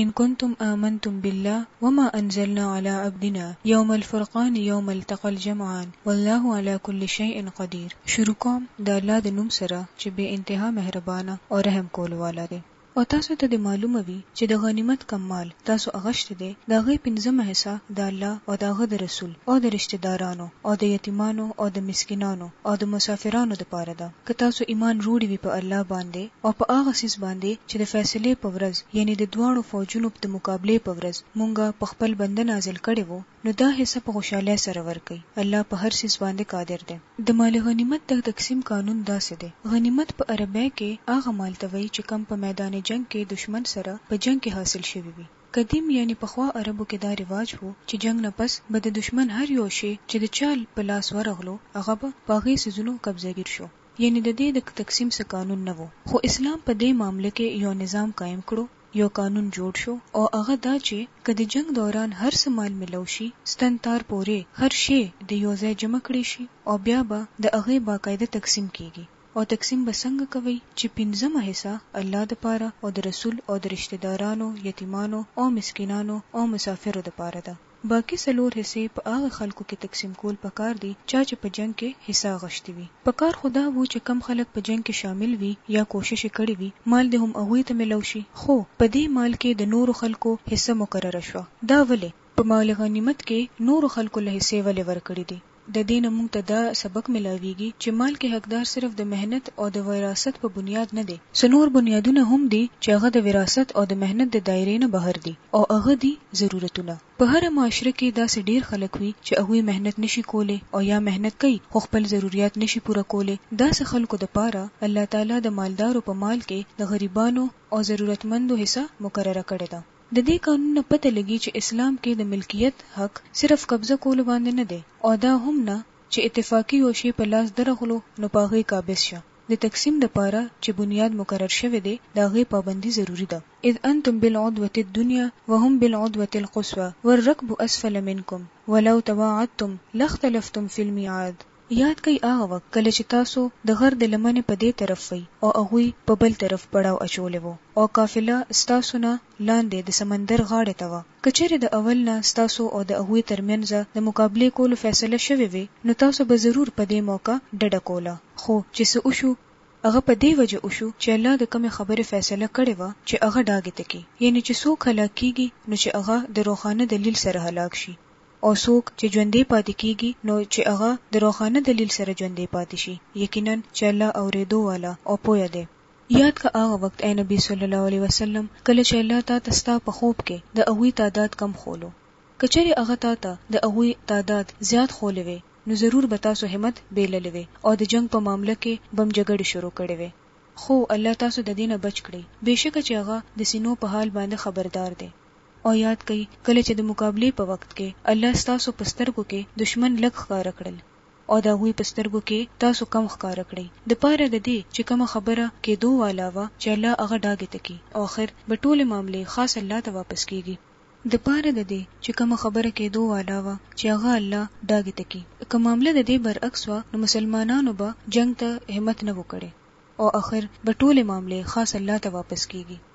ان کنتم آمنتم بالله وما انزلنا علی عبدنا یوم الفرقان یوم التقی الجمعان والله علی کل شیء قدیر، شروع کوم د الله د نوم سره چې بې انتها مهربانه او رحم کولو والا دی. او تاسو ته دې معلومه وي چې د غنیمت کوم مال تاسو اخښتی دی د هغې پنځمه حصه د الله او د هغه د رسول او د رشته دارانو او د یتیمانو او د مسکینانو او د مسافرانو دپاره ده. که تاسو ایمان روړي وي په الله باندې او په هغه څیز باندې چې د فیصلې په ورځ یعنې د دواړو فوجونوپ د مقابلې په ورځ مونږ په خپل بنده نازل کړي وو نو دا حصه په خوشحالۍ سره ورکړئ الله په هر څیز باندې قادر دی. د مال غنیمت د تقسیم قانون داسې دی، غنیمت په عربۍ کې هغه مال ته وایي چې کوم په میدان جنګ کې دښمن سره په جنګ کې حاصل شوي وي، قدیم یعنی پخوا عربو کې دا رواج وو چې جنګ نه پس به د دښمن هر یو شی چې د چا په لاس ورغلو هغه به په هغې څیزونو قبضه ګیر شو یعنی د دې د تقسیم څه قانون نه وو خو اسلام په دې معامله کې یو نظام قایم کړو یو قانون جوړ شو او هغه دا چې که د جنګ دوران هر څه مال ملو شي ستن تار پورې هر شی دې یو ځای جمع کړې شي او بیا به د هغې باقاعده تقسیم کیږي. او تقسیم به څنګه کوی چی پنځمه حصه الله دپاره او د رسول او د رشته دارانو یتیمانو او مسکینانو او مسافرو دپاره ده باقی څلور حصی په هغه خلکو کی تقسیم کول پکار دی چا چی په جنګ کی حصه غشتی وی پکار خو دا وو چی کم خلک په جنګ کی شامل وی یا کوشش یی کړی وی مال دی هم هغوی ته ملو شی خو په دی مال کی د نورو خلکو حصه مقرره شوه دا ولی په مال غنیمت کی نورو خلکو له حصی ولی ورکړی دی. د دې نه موږ ته دا سبق ملاویږي چې مال کې حقدار صرف د محنت او د وراثت په بنیاد نه دی، څه نور بنیادونه هم دي چې هغه د وراثت او د محنت د دایرې نه بهر دي او هغه دي ضرورتونه. په هره معاشره کې داسې ډیر خلک وي چې هغوی محنت نه شي کولی او یا محنت کوي خو خپل ضروریات نه شي پوره کولی، داسې خلکو د پاره الله تعالی د مالدارو په مال کې د غریبانو او ضرورتمندو حصه مقرره کړې ده. د دې قانون نه پته لګي چې اسلام کې د ملکیت حق صرف قبضه کولو باندې نه دی او دا هم نه چې اتفاقي یو شی په لاس درغلو نو په هغې قابض شه. د تقسیم لپاره چې بنیاد مقرر شوی دی د هغې پابندي ضروري ده. اذ انتم بالعدوة الدنیا وهم بالعدوة القصوی والرکب اسفل منکم ولو تواعدتم لاختلفتم فی المیعاد. یاد کړئ هغه وخت کله چې تاسو د غر د لمنې په دې طرف وئ او هغوی په بل طرف پړاو اچولی وو او قافله ستاسو نه لاندې د سمندر غاړې ته وه، که چېرې د اول نه ستاسو او د هغوی تر مینځه د مقابلې کولو فیصله شوې وی نو تاسو به ضرور په دې موقع ډډه کوله، خو چې څه وشو هغه په دې وجه وشو چې الله د کومې خبرې فیصله کړې وه چې هغه ډاګې ته کړي، یعنې چې څوک هلاک کیږي نو چې هغه د روښانه دلیل سره هلاک شي. او څوک چې ژوندی پاتې کیږي نو چې هغه د روښانه دلیل سره ژوندی پاتې شي یقینا چې الله اوریدو والا او پوه دی. یاد کړه هغه وخت ای نبی صلی الله علیه وسلم کله چې الله تا ته ستا په خوب کې د هغوی تعداد کم ښولو. که چېرې هغه تا ته د هغوی تعداد زیات ښولی وی نو ضرور به تاسو همت بیللی وی او د جنګ په معامله کې به م جګړې شروع کړې وی خو الله تاسو ددې نه بچ کړی بېشکه چې هغه د سینو په حال باندې خبردار دی. او یاد کړئ کله چې د مقابلې په وخت کې الله ستاسو په سترګو کې دښمن لږ ښکاره کړل او د هغوی په سترګو کې تاسو کم ښکاره کړئ د پاره د دې چې کومه خبره کېدو والا وه چې الله هغه ډاګې ته کړي او اخر به ټولې معاملې خاص الله ته واپس کېږي. د پاره د دې چې کومه خبره کېدو والا وه چې هغه الله ډاګې ته کړي که معامله د دې برعکس وه نو مسلمانانو به جنګ ته همت نه وو کړی او اخر به ټولې معاملې خاص الله ته واپس کېږي.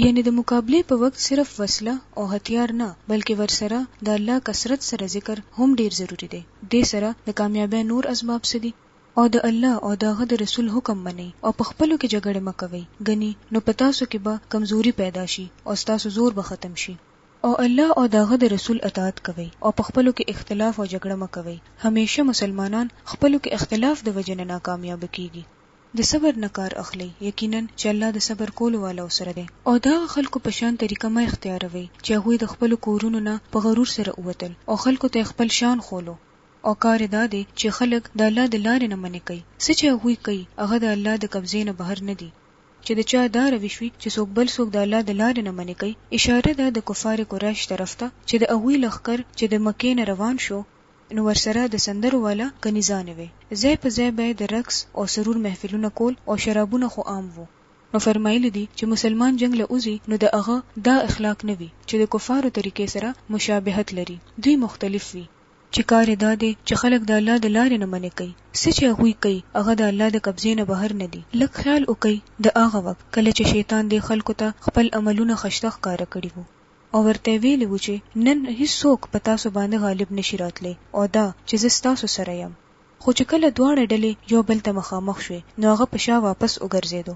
یعنې د مقابلې په وخت صرف وسله او هتیار نه بلکې ورسره د الله کثرت سره ذکر هم ډیر ضروري دی، دې سره د کامیابۍ نور اسباب څه دي؟ او د الله او د هغه د رسول حکم منئ او په خپلو کې جګړې مه کوئ، ګني نو په تاسو کې به کمزوري پیدا شي او ستاسو زور به ختم شي. او الله او د هغه د رسول اطاعت کوئ او په خپلو کې اختلاف او جګړه مه کوئ، همېشه مسلمانان خپلو کې اختلاف د وجې نه ناکامیابه کیږي. د صبر نه کار اخلئ، یقینا چې الله د صبر کولو والاو سره دی. او د هغه خلکو په شان طریقه مه اختیاروئ چې هغوی د خپلو کورونو نه په غرور سره ووتل او خلکو ته یې خپل شان ښولو. او کار یې دا دی چې خلک د الله د لارې نه منع کوي. څه چې هغوی کوي هغه د الله د قبضې نه بهر نه دي. چې د چا دا روش وي چې څوک بل څوک د الله د لارې نه منع کوي، اشاره ده د کفار قریش طرف ته چې د هغوی لښکر چې د مکې نه روان شو، نو ورسره د سندرو والا کنیزانې وې، ځای په ځای به یې د رقص او سرور محفلونه کول او شرابونه خو عام وو. نو فرمایلي دي چې مسلمان جنګ له وځي نو د هغه دا اخلاق نه وي چې د کفارو طریقې سره مشابهت لري، دوی مختلف وي، چې کار یې دا دی چې خلک د الله د لارې نه منع کوي، څه چې هغوی کوي هغه د الله د قبضې نه بهر نه دي، لږ خیال وکړئ د هغه وخت کله چې شیطان دې خلکو ته خپل عملونه خشته ښکاره کړي وو، او ورته یې ویلي وو چې نن هیڅوک په تاسو باندې غالب نشي راتلی او دا چې زه ستاسو سره یم. خو چې کله دواړه ډلې یو بل ته مخامخ شوې نو هغه په شا واپس وګرځیدو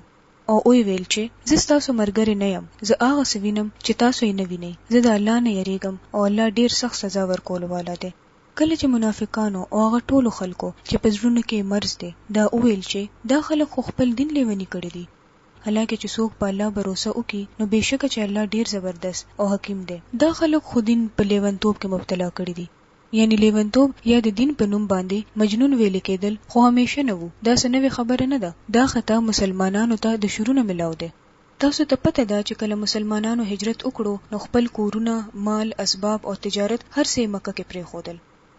او ویې ویل چې زه ستاسو مرګری نه یم، زه هغه څه وینم چې تاسو یې نه وینئ، زه د الله نه یریږم او الله ډیر سخت سزا ورکولو والا دی. کله چې منافقانو او هغه ټولو خلکو چې په زړونو کې یې مرض دی دا وویل چې دا خلک خو خپل دین لیوني کړي دي، حالانکه چې څوک په الله بروسه وکړي نو بېشکه چې الله ډېر زبردست او حکیم دی. دا خلک خو دین په لېونتوب کې مبتلا کړي دي. یعنې لېونتوب یا د دین په نوم باندې مجنون ویلې کېدل خو همېشه نه وو، دا څه نوې خبره نه ده، دا خطا مسلمانانو ته د شروع نه ملاو دی. تاسو ته پته ده چې کله مسلمانانو هجرت وکړو نو خپل کورونه، مال، اسباب او تجارت هر څه یې مکه کې پرېښودل.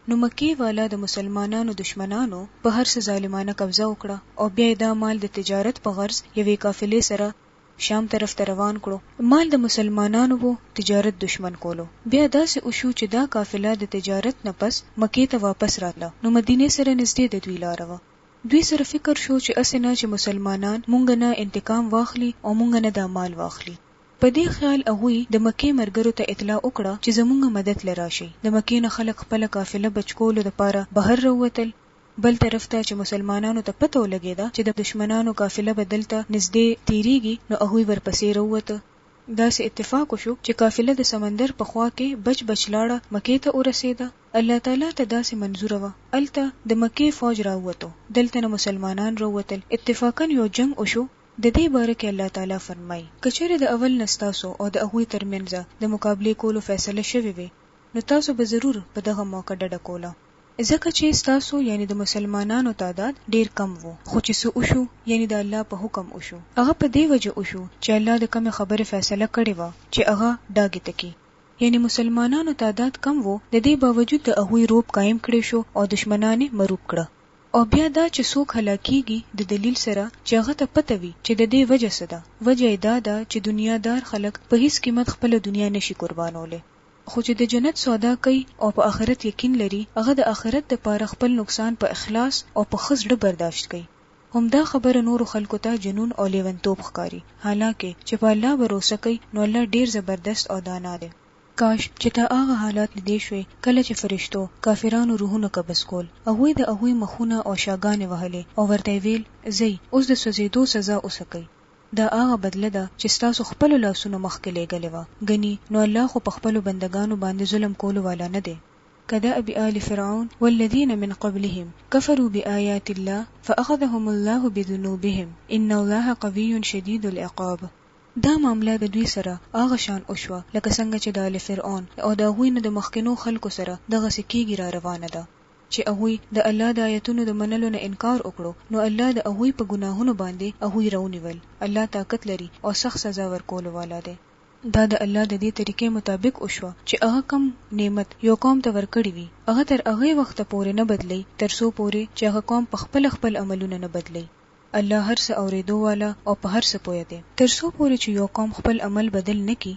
نو مکې والا د مسلمانانو دښمنانو په هر څه ظالمانه قبضه وکړه او بیا یې دا مال د تجارت په غرض یوې قافلې سره شام طرف ته روان کړو، مال د مسلمانانو وو، تجارت دښمن کولو، بیا داسې وشو چې دا قافله د تجارت نه پس مکې ته واپس راتله، نو مدینې سره نږدې د دوی لاره وه، دوی سره فکر شو چې هسې نه چې مسلمانان مونږ نه انتقام واخلي او مونږ نه دا مال واخلي. په دې خیال هغوی د مکې مرګرو ته اطلاع وکړه چې زمونږ مدد له راشئ. د مکې نه خلک خپله قافله بچ کولو د پاره بهر راووتل. بل طرف ته چې مسلمانانو ته پته ولګیده چې د دشمنانو قافله به دلته نزدې تیریږي نو هغوی ورپسې راووته. داسې اتفاق وشو چې قافله د سمندر په خوا کې بچ بچ لاړه مکې ته ورسیده. الله تعالی ته داسې منظوره وه. هلته د مکې فوج راووتو. دلته نه مسلمانان راووتل. اتفاقاً یو جنګ وشو. د دې باره کې الله تعالی فرمايي، که چېرې د اول نه ستاسو او د هغوی تر منځ د مقابلې کولو فيصله شوې وی نو تاسو به ضرور په دغه موقع ډډه کوله، ځکه چې ستاسو يعنې د مسلمانانو تعداد ډېر کم وو، خو چې څه وشو يعنې د الله په حکم وشو هغه په دې وجه وشو چې الله د کومې خبرې فيصله کړې وه چې هغه ډاګې ته کړي، يعنې مسلمانانو تعداد کم وو د دې باوجود د هغوی رعب قايم کړې شو او دښمنان يې مروب کړه. او بیا دا چې څوک هلاکیږي د دلیل سره چې هغه ته پته وي چې د دې وجه څه ده وجه یې دا ده چې دنیا دار خلک په هیڅ قیمت خپله دنیا نه شي قربانولی خو چې د جنت سودا کوي او په اخرت یقین لري هغه د اخرت لپاره خپل نقصان په اخلاص او په ښه زړه برداشت کوي همدا خبره نورو خلکو ته جنون او لیونتوب ښکاري حالانکه چې په الله بروسه کوي نو الله ډیر زبردست او دانا دی. کاش چې ته هغه حالات لیدی شوی کله چې فرشتو کافرانو روحونه قبض کول، هغوی د هغوی مخونه او شاګانې وهلې او ورته یې ویل، ځئ اوس د سوځیدو سزا وڅکئ، دا هغه بدله ده چې ستاسو خپلو لاسونو مخکې لیږلې وه، ګني نو الله خو په خپلو بندګانو باندې ظلم کولو والا نه دی. کدأب آل فرعون والذین من قبلهم کفروا بآیات الله فأخذهم الله بذنوبهم ان الله قوی شدید العقاب، دا معامله د دوی سره هغه شان وشوه لکه څنګه چې د آل فرعون او د هغوی نه د مخکنو خلکو سره دغسې کېږي را روانه ده چې هغوی د الله د آیتونو د منلو نه انکار وکړو نو الله د هغوی په ګناهونو باندې هغوی راونیول الله طاقت لري او سخت سزا ورکولو والا دی. دا د الله د دې طریقې مطابق وشوه چې هغه کوم نعمت یو قوم ته ورکړي وي هغه تر هغه وخته پورې نه بدلوي تر څو پورې چې هغه قوم پخپله خپل عملونه نه بدلوي. الله هر څه اورېدو والا او په هر څه پوه دی. تر څو پورې چې یو قوم خپل عمل بدل نه کړي،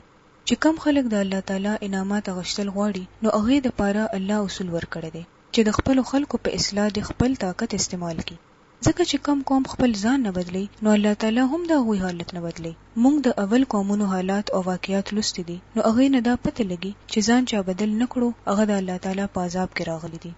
چې کوم خلک د الله تعالی انعامات اغشتل غواړي نو هغوی د پاره الله اصول ورکړی دی چې د خپلو خلکو په اصلاح دې خپل طاقت استعمال کړي ځکه چې کوم قوم خپل ځان نه بدلوي نو الله تعالی هم د هغوی حالت نه بدلوي مونږ د اول قومونو حالات او واقعات لوستي دي نو هغوی نه دا پته لګي چې ځان چا بدل نه کړو هغه د الله تعالی په عذاب کې راغلي دي.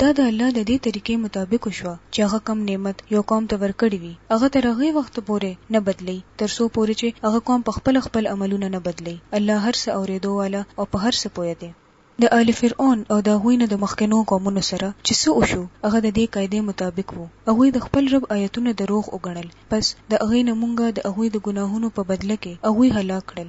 دا د الله د دې طریقې مطابق وشوه چې هغه کوم نعمت یو قوم ته ورکړی وي هغه تر هغه وخته پورې نه بدلوي تر څو پورې چې هغه قوم په خپله خپل عملونه نه بدلوي الله هر څه اورېدو واله او په هر څه پوه دی. د آل فرعون او د هغوی نه د مخکنو قومونو سره چې څه وشو هغه د دې قاعدې مطابق وو هغوی د خپل رب آیتونه دروغ وګڼل پس د هغې نه مونږ د هغوی د ګناهونو په بدله کې هغوی هلاک کړل.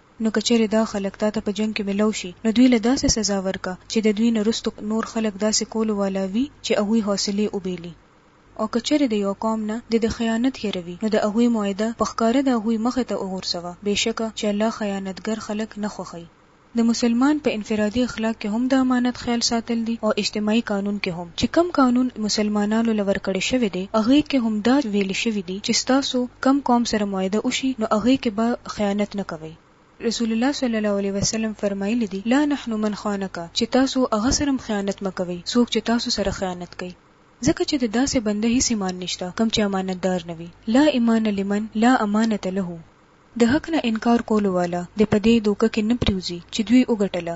نو که چېرې دا خلک تا ته په جنګ کې ملو شي، نو دوی له داسې سزا ورکه چې د دوی نه وروسته نور خلک داسې کولو والا وي چې هغوی حوصلې وبېلي. او که چېرې د یو قوم نه دې د خیانت یره وي، نو د هغوی معاهده په ښکاره د هغوی مخې ته وغورځوه، بېشکه چې الله خیانتګر خلک نه خوښوي. د مسلمان په انفرادي اخلاق کې هم د امانت خیال ساتل دي او اجتماعي قانون کې هم، چې کوم قانون مسلمانانو له ورکړی شوی دی، هغې کې هم دا ویل شوي دي چې ستاسو کوم قوم سره معاهده وشي، نو هغې کې به خیانت نه کوئ. رسول الله صلی الله علیه وسلم فرمایلي دي، لا نحن من خانک، چې تاسو هغه سره هم خیانت مه کوئ، څوک چې تاسو سره خیانت کوي، ځکه چې د داسې بنده هیڅ ایمان نشته، کوم چې امانتدار نه وي، لا ایمان لمن لا امانة له، د حق نه انکار کولو والا دې په دې دوکه کې نه پریوځي چې دوی وګټله،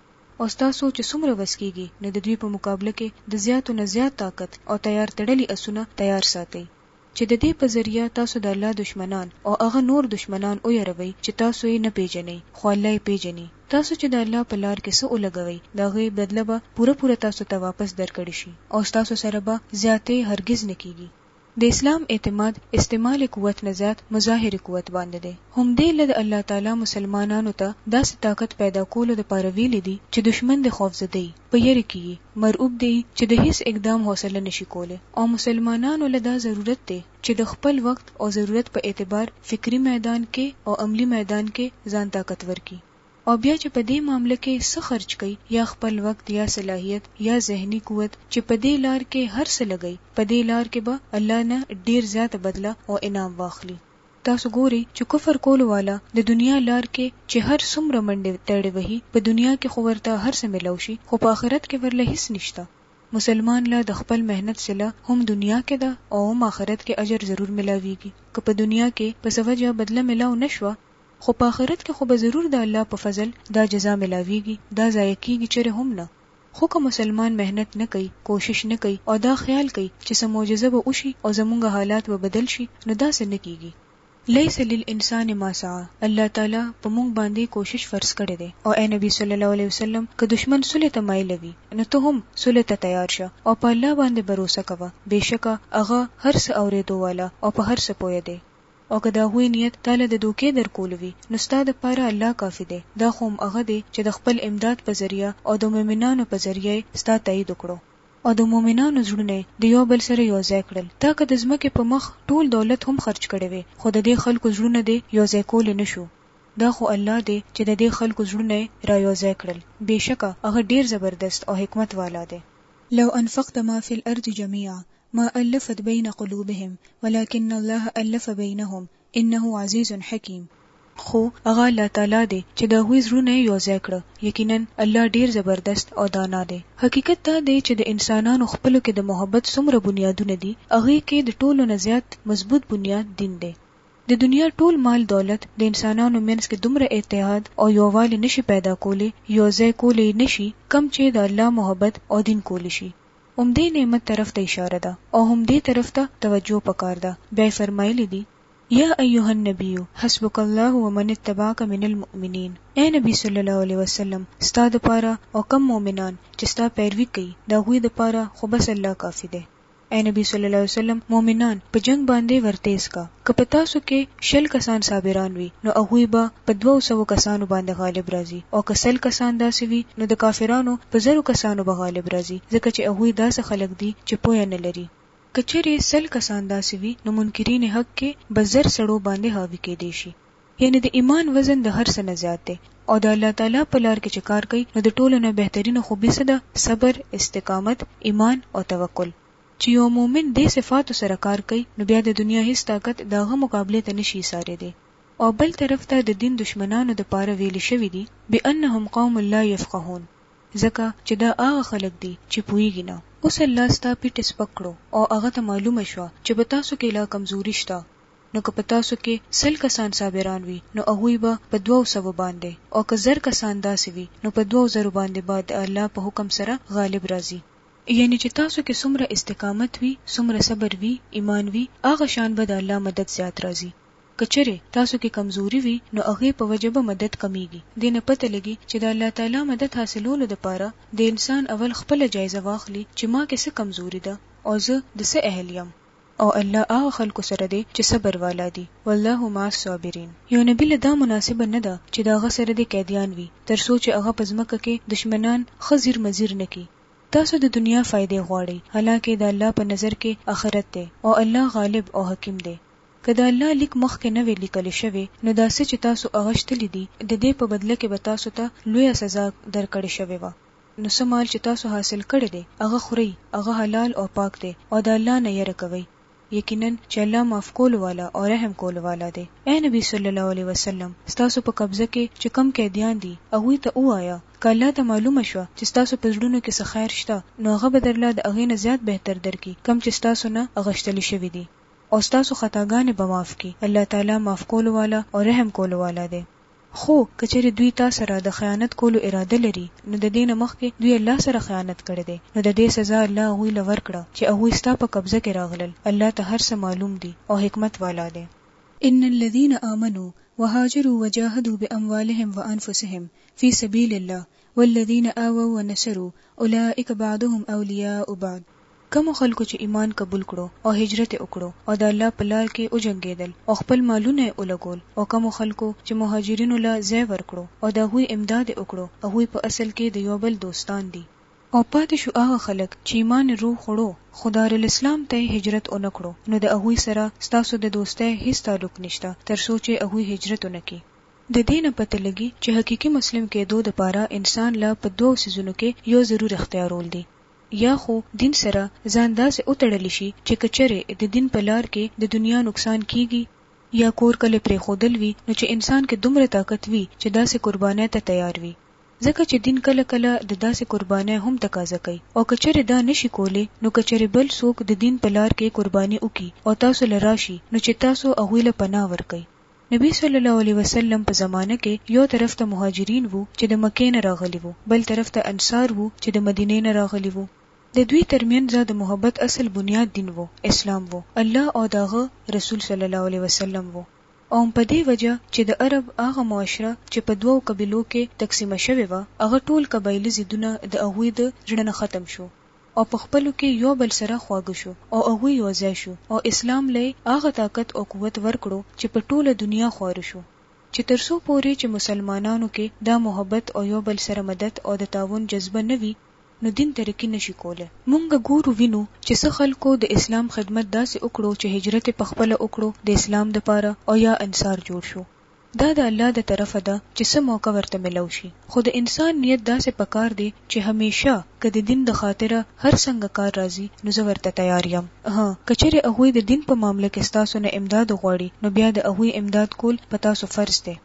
او ستاسو چې څومره وس کېږي نو د دوی په مقابله کې د زیاتو نه زیات طاقت او تیار تړلي اسونه تیار ساتئ چې د دې په ذریعه تاسو د الله دښمنان او هغه نور دښمنان ویروئ چې تاسو یې نه پېژنئ خو الله یې پېژني. تاسو چې د الله په لار کې څه ولګوئ د هغې بدله به پوره پوره تاسو ته واپس درکړې شي او ستاسو سره به زیاتی هرګز نه کېږي. د اسلام اعتماد استعمال قوت نه زیات مظاهر قوت باندې دی. همدې له د الله تعالی مسلمانانو ته داسې طاقت پیدا کولو دپاره ویلي دي چې دښمن دې خوفزده يي، په یره کې يي، مرعوب دې يي چې د هیڅ اقدام حوصله نه شي کولی او مسلمانانو له دا ضرورت دی چې د خپل وخت او ضرورت په اعتبار فکري میدان کې او عملي میدان کې ځان طاقتور کړي. او بیا چې په دې معامله کې څه خرچ کوي یا خپل وقت یا صلاحیت یا ذهني قوت چې په دې لار کې هر څه لګوي په دې لار کې به الله نه ډیر زیاته بدله او انعام واخلي تاسو ګوري چې کفر کولو والا د دنیا لار کې چې هر څومره منډې تړې وهي په دنیا کې خو ورته هر څه ملو شي خو په آخرت کې ورله هیڅ نشته مسلمان له د خپل محنت صله هم دنیا کې ده او هم آخرت کې اجر ضرور ملاویږي که په دنیا کې په څه وجه بدله ملاو نشوه خو په اخرت کې خو به ضرور د الله په فضل دا جزا ملاویږي، دا ضایع کیږي چېرې هم نه. خوکه مسلمان محنت نه کوي، کوشش نه کوي او دا خیال کوي چې څه معجزه به وشي او زمونږ حالات به بدل شي نو داسې نه کیږي. لیس للانسان ما سعی، الله تعالی په مونږ باندې کوشش فرض کړی دی او ای نبی صلی الله علیه وسلم که دښمن سولې ته مایل وي نو ته هم سولې ته تیار شه او په الله باندې بروسه کوه بېشکه هغه هر څه اورېدو والا او په هر څه پوه دی. او که د هغوی نیت تاله د دوکې درکول وي نو ستا د پاره الله کافي دی، دا خو هم هغه دی چې د خپل امداد په ذریعه او د مؤمنانو په ذریعه یې ستا تأیید وکړو. او د مؤمنانو زړونه یې د یو بل سره یو ځای کړل، تا که د ځمکې په مخ ټول دولت هم خرچ کړی وی خو د دې خلکو زړونه دې یو ځای کولی نه شو، دا خو الله دی چې د دې خلکو زړونه یې را یو ځای کړل، بېشکه هغه ډېر زبردست او حکمت والا دی. لو انفقت ما فی الارض جمیعا ما الفت بين قلوبهم ولكن الله الف بينهم انه عزيز حکيم. خو هغه الله تعالی دی چې د هغوی زړونه يې يو ځای کړه، يقيناً الله ډېر زبردست او دانا دی. حقيقت دا دی چې د انسانانو خپلو کې د محبت څومره بنيادونه دي، هغې کې د ټولو نه زيات مضبوط بنياد دين دی. د دنيا ټول مال دولت د انسانانو منځ کې دومره اتحاد او يووالی نه شي پيدا کولی، يو ځای کولی يې نه شي، کوم چې د الله محبت او دين کولی شي. همدې نعمت طرف ته اشاره ده او همدې طرف ته توجه پکار ده، بیا یې فرمایلي دي، یا ایها النبی حسبک الله ومن اتبعک من المؤمنین، اې نبی صلی الله علیه وسلم ستا د پاره او کوم مؤمنان چې ستا پیروي کوي د هغوی د پاره خو بس الله کافي دی، اې نبی صلی الله علیه وسلم مؤمنان په جنګ باندې ورتېز که. که په تاسو کې شل کسان صابران وي نو هغوی به په دوو سوو کسانو باندې غالب راځي او که سل کسان داسې وي نو د کافرانو په زرو کسانو به غالب راځي ځکه چې هغوی داسې خلک دي چې پوهه نه لري. که چېرې سل کسان داسې وي نو منکرین حق کې به زر سړو باندې حاوي کېدای شي. یعنې د ایمان وزن د هر څه نه زیات دی او د الله تعالی په لار کې چې کار کوي نو د ټولو نه بهترینه خوبي څه ده؟ صبر، استقامت، ایمان او توکل. چې یو مؤمن دې صفاتو سره کار کوي نو بیا د دنیا هیڅ طاقت د هغه مقابلې ته نه شي ایسارېدی او بل طرف ته د دین دښمنانو د پاره ویلي شوي دي، بأنهم قوم لا یفقهون، ځکه چې دا هغه خلک دي چې پوهیږي نه، اوس الله ستا پیټ سپک کړو او هغه ته معلومه شوه چې په تاسو کې لا کمزوري شته نو که په تاسو کې سل کسان صابران وي نو هغوی به په دوو سوو باندې او که زر کسان داسې وي نو په دوو زرو باندې به د الله په حکم سره غالب راځي. یعنې چې تاسو کې څومره استقامت وي، څومره صبر وي، ایمان وي، هغه شان به د الله مدد زیات راځي. که چېرې تاسو کې کمزوري وي نو هغې په وجه به مدد کمیږي. دې نه پته لګي چې د الله تعالی مدد حاصلولو د پاره د انسان اول خپله جایزه واخلي چې ما کې څه کمزوري ده او زه د څه اهل یم. او الله هغه خلکو سره دی چې صبر والا دي، والله مع الصابرین. یو نبي له دا مناسبه نه ده چې د هغه سره دې قیدیان وي تر څو چې هغه په ځمکه کې دښمنان ښه ځیر مځیر نه کړي. تاسو د دنیا فایدې غواړئ حالانکه د الله په نظر کې اخرت دی او الله غالب او حکیم دی. که د الله لیک مخکې نه وی لیکل شوی نو دا څه چې تاسو اغشتلي دي د دې په بدله کې به تاسو ته لویه سزا درکړې شوې وه. نو څه مال چې تاسو حاصل کړی دی هغه خورئ هغه حلال او پاک دی او د الله نه یره کوئ. یقینا چې الله معاف کولو والا او رحم کولو والا دی. اې نبی صلی الله علیه وسلم! ستاسو په قبضه کې چې کوم قیدیان دي هغوی ته ووایه، که الله ته معلومه شوه چې ستاسو په زړونو کې څه خیر شته نو هغه به درله د هغې نه زیات بهتر درکړي کوم چې ستاسو نه اغشتل شوي دي او ستاسو خطاګانې به معاف کړي، الله تعالی معاف کولو والا او رحم کولو والا دی. خو که چېرې دوی تا سره د خیانت کولو اراده لري، نو د دې نه مخکې دوی الله سره خیانت کړی دی، نو د دې سزا الله هغوی له ورکړه چې هغوی ستا په قبضه کې راغلل، الله ته هر څه معلوم دي او حکمت والا دی. ان الذين آمنو وهاجرو وجاهدو باموالهم وانفسهم في سبيل الله والذين آووا ونصرو اولئک بعضهم اولیاء بعض. کومو خلکو چې ایمان قبول کړو او هجرت یې وکړو او د الله په لار کې وجنګېدل او خپل مالونه یې ولګول او کومو خلکو چې مهاجرینو له ځای ورکړو او د هغوی امداد یې وکړو هغوی په اصل کې د یو بل دوستان دي. او پاتې شو هغه خلک چې ایمان یې رو خوړو خو دارالاسلام ته یې هجرت ونه کړو نو د هغوی سره ستاسو د دوستۍ هیڅ تعلق نشته تر څو چې هغوی هجرت ونه کړي. د دې نه پته لګي چې حقیقي مسلم کېدو د پاره انسان له په دوو څیزونو کې یو ضرور اختیارول دي. يا خو دين سره ځان داسې وتړل شي چې که چېرې د دين په لار کې د دنيا نقصان کېږي يا کور کلی پرېښودل وي نو چې انسان کې دومره طاقت وي چې داسې قربانۍ ته تيار وي ځکه چې دين کله کله د داسې قربانۍ هم تقاضا کوي او که چېرې دا نه شي کولی نو که چېرې بل څوک د دين په لار کې قرباني وکړي او تاسو له راشي نو چې تاسو هغوی له پناه ورکړئ. نبی صلی الله علیه وسلم په زمانه کې یو طرف ته مهاجرین وو چې د مکې نه راغلي وو، بل طرف ته انصار وو چې د مدینې نه راغلي وو. د دوی ترمنځ د محبت اصل بنیاد دین وو، اسلام وو، الله او د هغه رسول صلی الله علیه وسلم وو او هم په دې وجه چې د عرب هغه معاشره چې په دوو قبیلو کې تقسیمه شوې وه، هغه ټول قبایلي ضدونه د هغوی د زړه نه ختم شو. او په خپلو کې يو بل سره خواږه شو او هغوی يو ځای شو او اسلام له يې هغه طاقت او قوت ورکړو چې په ټوله دنيا خواره شو چې تر څو پورې چې مسلمانانو کې دا محبت او يو بل سره مدد او د تعاون جذبه نه وي نو دين ترقي نه شي کولی. مونږ ګورو وينو چې څه خلکو د اسلام خدمت داسې وکړو چې هجرت يې په خپله وکړو د اسلام دپاره او يا انصار جوړ شو. دا د الله د طرفه ده چې څه موقع ورته ملاو شي خو د انسان نیت داسې په کار دی چې همیشه که د دین د خاطره هر څنګه کار راځي نو زه ورته تیار یم هه که چېرې هغوی د دین په معامله کې ستاسو نه امداد غواړي نو بیا د هغوی امداد کول په تاسو فرض دی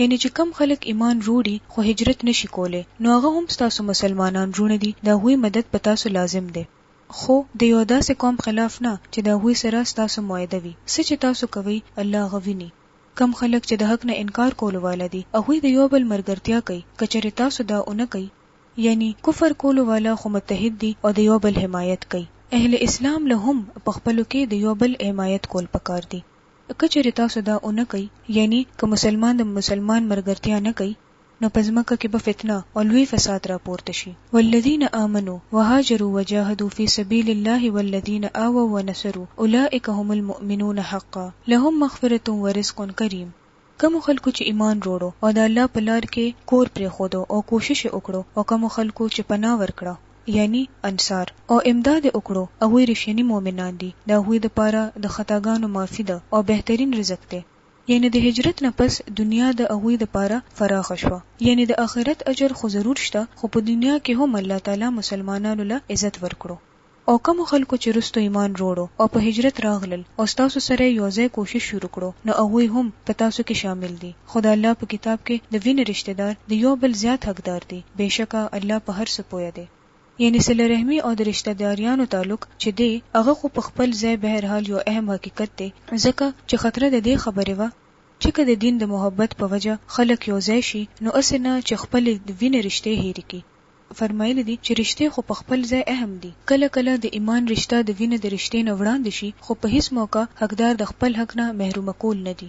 یعنې چې کوم خلک ایمان روړي خو هجرت نه شي کولی نو هغه هم ستاسو مسلمانان وروڼه دي د هغوی مدد په تاسو لازم دی خو د یو داسې قوم خلاف نه چې د هغوی سره ستاسو معاهده وي څه چې تاسو کوئ الله هغه ویني. کوم خلک چې د حق نه انکار کولو والا دي هغوی د یو بل مرګرتیا کوي که چېرې تاسو دا ونه کړئ، یعنی کفر کولو والا خو متحد دي او د یو بل حمایت کوي، اهل اسلام له هم په خپلو کې د یو بل حمایت کول پکار دي، که چېرې تاسو دا ونه کړئ، یعنی که مسلمان د مسلمان مرګرتیا نه کوي، نو په ځمکه کې به فتنه او لوی فساد راپورته شي. والذین آمنو وهاجرو وجاهدو فی سبیل الله والذین آووا ونصرو اولئک هم المؤمنون حقا لهم مغفرة ورزق کریم، کومو خلکو چې ایمان روړو او د الله په لار کې کور پرېښودو او کوشش یې وکړو او کومو خلکو چې پناه ورکړه، یعنی انصار، او امداد یې وکړو، هغوی رښتیني مؤمنان دي، د هغوی لپاره د خطاګانو معافي ده او بهترین رزق دی. یعنې د هجرت نه پس دنیا د هغوی لپاره فراخه شوه یعنې د اخرت اجر خو ضرور شته خو په دنیا کښې هم الله تعالی مسلمانانو له عزت ورکړو او کومو خلقو چې رستو ایمان روړو او په هجرت راغلل او ستاسو سره یې یوځای کوشش شروع کړو نو هغوی هم په تاسو کښې شامل دي خو د الله په کتاب کښې د وینې رشته دار د یو بل زیات حقدار دي بېشکه الله په هر څه پوه دی. یعنی صله رحمی او د رشته داریانو تعلق چه دی هغه خو په خپل ځای بهرحال یو اهم حقیقت دی ځکه چه خطره د دی خبری وه چه که د دین د محبت په وجه خلق یو ځای شی نو هسی نه چه خپلی د وینی رشتی هیری کړی فرمایلی دی چه رشتی خو په خپل ځای اهم دی کله کله د ایمان رشته د وینی د رشتی نه وړاندی شی خو په هیڅ موقع حقدار د خپل حق نه محرومه کول ندی.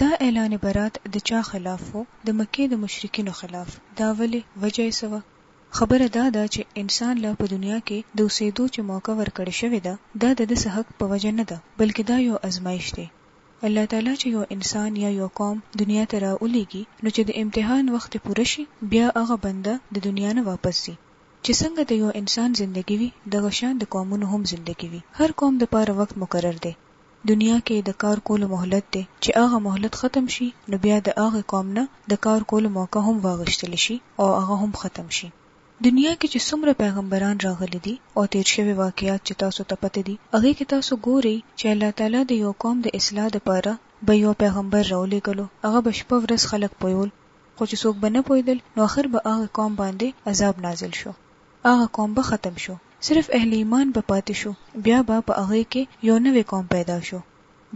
دا اعلان برات د چا خلاف وو؟ د مکې د مشرکینو خلاف. دا ولې؟ وجه یې څه وه؟ خبره دا ده چې انسان له په دنیا کې د اوسېدو چې موقع ورکړې شوې ده، دا د ده څه حق په وجه نه ده، بلکې دا یو ازمایش دی. الله تعالی چې یو انسان یا یو قوم دنیا ته را ولېږي، نو چې د امتحان وخت یې پوره شي، بیا هغه بنده د دنیا نه واپس ځي. چې څنګه د یو انسان زندګي وي، دغه شان د قومونو هم زندګي وي. هر قوم دپاره وخت مقرر دی. دنیا کې د کار کولو مهلت دی چې هغه مهلت ختم شي نو بیا د هغه قوم نه د کار کولو موقع هم واغشتل شي او هغه هم ختم شي. دنیا کې چې څومره پیغمبران راغلي دي او تیر شوي واقعات چې تاسو ته پته دي هغې کې تاسو ګورئ چې الله تعالی د یو قوم د اصلاح د پاره به یو پیغمبر راولیږلو هغه به شپه ورځ خلک پویول خو چې څوک به نه پویدل نو اخر به هغه قوم باندې عذاب نازل شو. هغه قوم به ختم شو، صرف اهل ایمان به پاتې شو، بیا به په هغوی کې یو نوی قوم پیدا شو،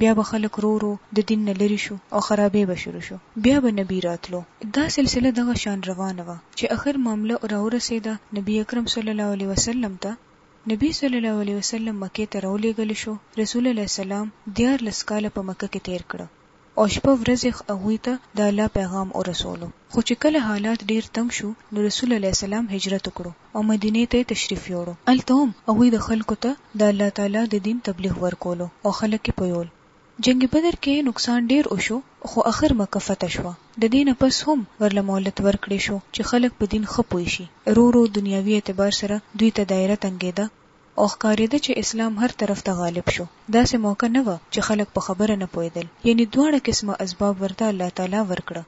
بیا به خلک رو رو د دین نه لرې شو او خرابی به شروع شو، بیا به نبی راتلو. دا سلسله دغه شان روانه وه چې اخر معامله راورسیده نبی اکرم صلی الله علیه وسلم ته، نبی صلی الله علیه وسلم مکې ته راولیږل شو، رسول الله سلام دیارلس کاله په مکه کې تیر کړه، او شپه ورځ یې هغوی ته د الله پیغام ورسولو، خو چې کله حالات ډېر تنګ شو نو رسول علیه السلام هجرت وکړو او مدینې ته یې تشریف یوړو، هلته هم هغوی د خلکو ته د الله تعالی د دین تبلیغ ورکولو او خلک یې پویول، جنګ بدر کې نقصان ډېر وشو خو اخر مکه فتح شوه، د دې نه پس هم ورله مهلت ورکړې شو چې خلک په دین ښه پوه شي، رو رو دنیاوي اعتبار سره دوی ته دایره تنګېده، او ښکارېده چې اسلام هر طرف ته غالب شو، داسې موقع نه وه چې خلک په خبره نه پوهېدل، یعنې دواړه قسمه اسباب ورته الله تعالی ورکړه،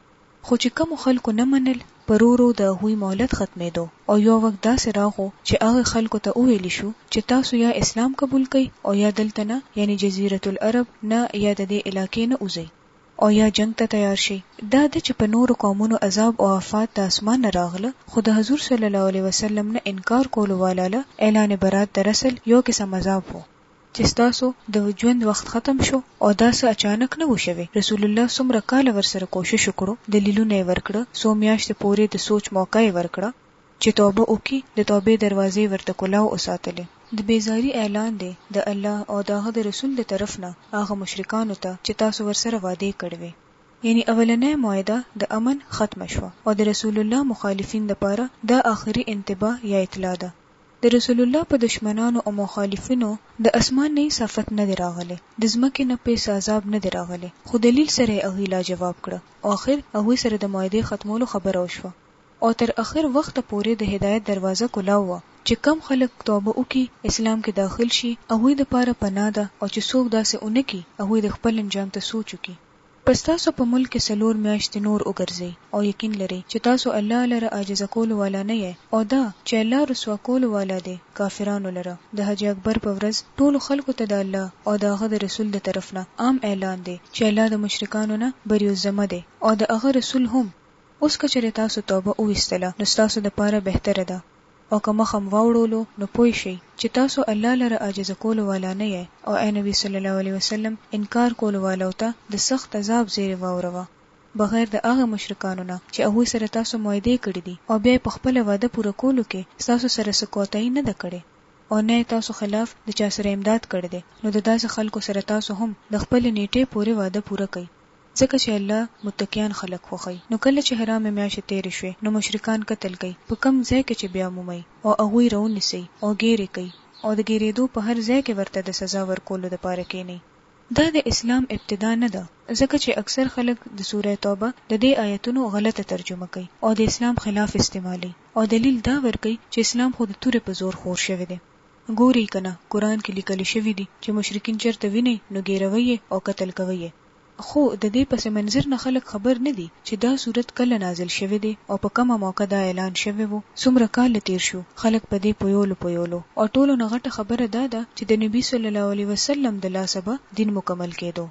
خو چې کومو خلکو نه منل په رو رو د هغوی مهلت ختمېدو او یو وخت داسې راغو چې هغه خلکو ته وویل شو چې تاسو یا اسلام قبول کړئ او یا دلته نه یعنې جزیرة العرب نه یا ددې علاقې نه وځئ. او یا جنګ ته تیار شي دا ده چې په نورو قومونو عذاب او افات د اسمان نه راغله خو د حضور صلی الله علیه وسلم نه انکار کولو والاله اعلان برات د رسل یو قسم عذاب وو چې ستاسو د ژوند وخت ختم شو او دا څه اچانک نه وو شوي رسول الله څومره کاله ورسره کوشش وکړو دلیلونه یې ورکړه څو میاشتې پورې د سوچ موقع یې ورکړه چې توبه وکړي د توبې دروازې ورته کلاو وساتلې. د بېزاري اعلان دی د الله او د هغه د رسول د طرف نه هغه مشرکانو ته چې تاسو ورسره وعدې کړې وې. یعنې اولنۍ معاهده د امن ختمه شوه او د رسول الله مخالفین لپاره دا آخري انتباه یا اطلاع ده. د رسول الله په دښمنانو او مخالفینو د اسمان نه هیڅ افت نه دی راغلی، د ځمکې نه په هیڅ عذاب نه دی راغلی، خو دلیل سره یې هغوی لاجواب کړه او اخر هغوی سره د معاهدې ختمولو خبره وشوه. او تر اخر وخته پورې د هدایت دروازه کلاو وه چې کوم خلک توبه وکړي اسلام کې داخل شي هغوی دپاره پناه ده او چې څوک داسې ونه کړي هغوی د خپل انجام ته سوچ وکړي. پس تاسو په ملک کې څلور میاشتې نور وګرځئ او یقین لرئ چې تاسو الله لره عاجزه کولو والا نه یئ او دا چې الله رسوا کولو والا دی کافرانو لره د حج اکبر په ورځ ټولو خلکو ته د الله او د هغه د رسول د طرف نه عام اعلان دی چې الله د مشرکانو نه بری الذمه دی او د هغه رسول هم اوس که چېرې تاسو توبه وویستله نو ستاسو دپاره بهتره ده او که مخ هم واوړولو نو پوه شئ چې تاسو الله لره عاجزه کولو والا نه یئ او ای نبی صلی الله علیه وسلم انکار کولو والو ته د سخت عذاب زېری واوروه بغیر د هغه مشرکانو نه چې هغوی سره تاسو معاهدې کړې دي او بیا یې په خپله وعده پوره کولو کې ستاسو سره څه کوتاهي نه ده کړې او نه یې تاسو خلاف د چا سره امداد کړی دی نو د داسې خلکو سره تاسو هم د خپلې نېټې پورې وعده پوره کړئ. ځکه چې الله متقیان خلک خوښوي، نو کله چې حرامې میاشې تېرې شوې، نو مشرکان قتل کړئ، په کوم ځای کې چې بیا مومئ، او هغوی راونیسئ، او ږیرې کړئ، او د ږیرېدو په هر ځای کې ورته د سزا ورکولو دپاره کېنئ. دا د اسلام ابتدا نه ده، ځکه چې اکثر خلک د سورة توبه د دې آیتونو غلطه ترجمه کوي، او د اسلام خلاف استعمالوي، او دلیل دا ورکوي چې اسلام خو د تورې په زور خور شوی دی. ګورئ که نه، قرآن کې لیکل شوي دي چې مشرکین چېرته وینئ، نو ږیروئ یې او قتل کوئ یې. خو د دې پس منظر نه خلک خبر نه دي چې دا سورت کله نازل شوی دی او په کومه موقع دا اعلان شوی وو، څومره کاله تېر شو، خلک په دې پویولو پویولو او ټولو نه غټه خبره دا ده چې د نبي صلی الله علیه وسلم د لاسه به دین مکمل کېدو،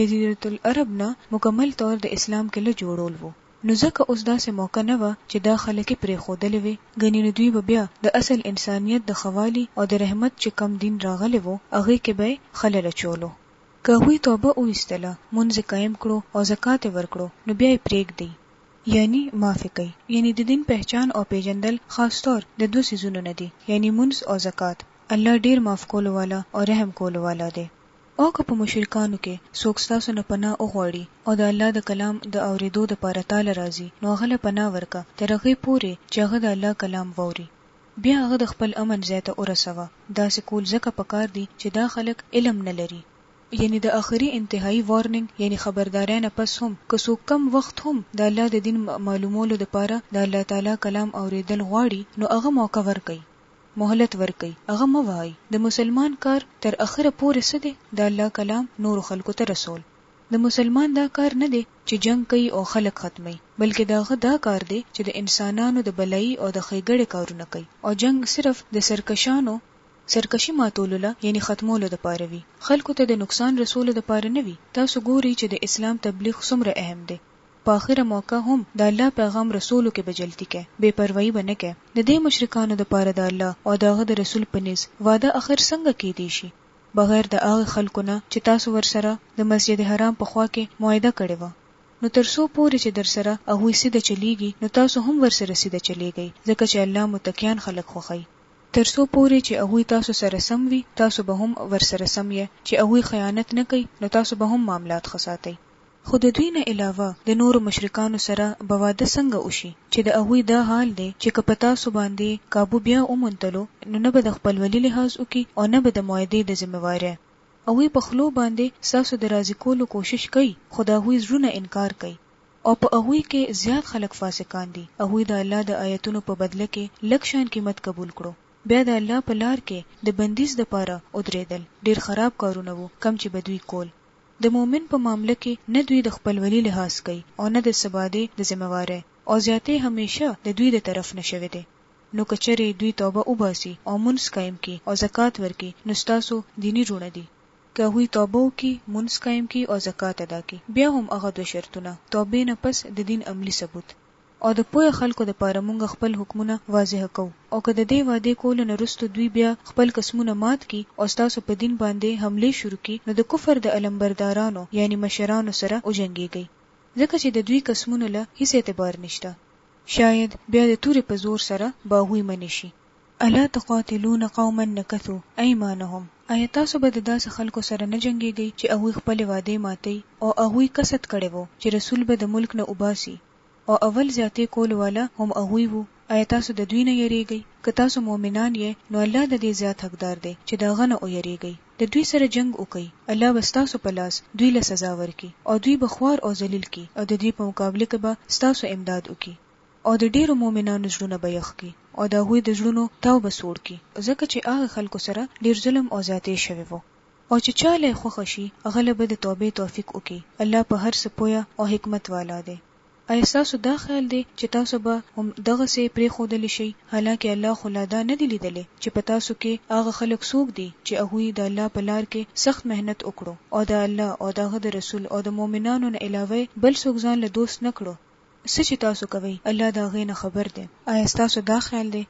جزیرة العرب نه مکمل طور د اسلام کله جوړول وو، نو ځکه اوس داسې موقع نه وه چې دا خلکې پرېښودلې وې، ګنې نو دوی به بیا د اصل انسانیت د ښه والي او د رحمت چې کوم دین راغلی وو هغې کې به یې خلل اچولو. که هغوی توبه وویستله، مونځ یې قایم کړو او زکات یې ورکړو، نو بیا یې پرېږدئ، یعنی معاف یې کړئ، یعنی د دین پهچان او پېژندل خاص طور د دوه څیزونو نه دي، یعنی مونځ او زکات، الله ډېر معاف کولو والا او رحم کولو والا دی. او که په مشرکانو کې څوک ستاسو نه پناه وغواړي او د الله د کلام د اورېدو دپاره تاله راځي، نو هغه له پناه ورکه تر هغې پورې چې هغه د الله کلام واوري. بیا هغه د خپل امن ځای ته ورسوه، داسې کول ځکه پکار دي چې دا خلک علم نه لري. یعنې د اخري انتهايي وارننګ یعنې خبرداریا نه پس هم که څوک کم وخت هم د الله د دین معلومولو لپاره د الله تعالی کلام اورېدل غواړي نو هغه موقع ورکړئ، مهلت ورکړئ، هغه مه وهئ، د مسلمان کار تر اخره پورې څه دی؟ د الله کلام نورو خلکو ته رسول. د مسلمان دا کار نه دی چې جنګ کوي او خلک ختموي، بلکې د هغه دا کار دی چې د انسانانو د بلايي او د ښېګړې کارونه کوي او جنګ صرف د سرکشانو سرکشي ماتولوله يعنې ختمولو دپاره وي، خلکو ته د نقصان رسولو دپاره نه وي، تاسو ګورئ چې د اسلام تبليغ څومره اهم دی، په اخره موقع هم د الله پيغام رسولو کې به جلتي کوي، بې پروايي به نه کوي، د دې مشرکانو دپاره د الله او د هغه د رسول په نزد وعده اخر څنګه کېدی شي؟ بغیر د هغه خلکو نه چې تاسو ورسره د مسجد حرام په خوا کې معاهده کړې وه، نو تر څو پورې چې درسره هغوی سیده چلیږي نو تاسو هم ورسره سیده چلیږئ، ځکه چې الله متقیان خلک خوښوي. تر څو پورې چې هغوی تاسو سره سم وي، تاسو به هم ورسره سم یئ، چې هغوی خیانت نه کوي نو تاسو به هم معاملات ښه ساتئ. خو د دوی نه علاوه د نورو مشرکانو سره به واده څنګه وشي چې د هغوی دا حال دی چې که په تاسو باندې کابو بیا وموندلو نو نه به د خپلولي لحاظ وکړي او نه به د معاهدې د ذمه وارۍ. هغوی په خلو باندې ستاسو د راضي کولو کوشش کوي خو د هغوی زړونه انکار کوي او په هغوی کې زیات خلک فاسقان دي، هغوی د الله د آیتونو په بدله کې لږ شان قیمت قبول کړو بیا د الله په لار کې د بندیز لپاره ودریدل ډیر خراب کارونه وو کوم چې به دوی کول. د مومن په معامله کې نه دوی د خپلولي لحاظ کوي او نه د څه بادې د ذمه وارۍ او زیاتۍ همېشه د دوی د طرف نه شوې دی نو که چرې دوی توبه وباسي او مونځ قایم کړي او زکات ورکړي نو ستاسو دیني وروڼه دي. که هغوی توبه وکړي، مونځ قایم کړي او زکات ادا کړي بیا هم هغه دوه شرطونه، توبې نه پس د دین عملي ثبوت، او د پوه خلکو د پاره مونږ خپل حکمونه واضح کوو او که د دې وعدې کولو نه رستو دوی بیا خپل قسمونه مات کړي او ستاسو په دین باندې حملې شروع کړي نو د کفر د علمبردارانو یعنی مشرانو سره وجنګیږئ ځکه چې د دوی قسمونو له هیڅ اعتبار نشته شاید بیا د تورې په زور سره به هغوی منې شي. الا تقاتلون قوما نکثوا ایمانهم ایا تاسو به د داسې خلکو سره نه جنګیږئ چې هغوی خپلې وعدې ماتوي او هغوی قصد کړی وو چې رسول به د ملک نه وباسي او اول زیاتې کولو والا هم هغوی وو، ایا تاسو د دوی نه یریږئ؟ که تاسو مؤمنان یئ نو الله د دې زیات حقدار دی چې د هغه نه ویریږئ. د دوی سره جنګ وکړئ، الله به ستاسو په لاس دوی له سزا ورکړي او دوی به خوار او ذلیل کړي او د دوی په مقابله کې به ستاسو امداد وکړي او د ډېرو مؤمنانو زړونه به یخ کړي او د هغوی د زړونو تاو به سوړ کړي، ځکه چې هغه خلکو سره ډېر ظلم او زیاتې شوې وو. او چې چا له یې خوښه شي هغه له به د توبې توفیق وکړي، الله په هر څه پوه او حکمت والا دی. ایا ستاسو دا خیال دی چې تاسو به هم دغسې پرېښودل شئ، حالانکه الله خو لا دا نه دی لیدلی چې په تاسو کې هغه خلک څوک دي چې هغوی د الله په لار کې سخت محنت وکړو او د الله او د هغه د رسول او د مؤمنانو نه علاوه یې بل څوک ځان له دوست نه کړو؟ څه چې تاسو کوئ الله د هغې نه خبر دی. ایا ستاسو دا خیال دی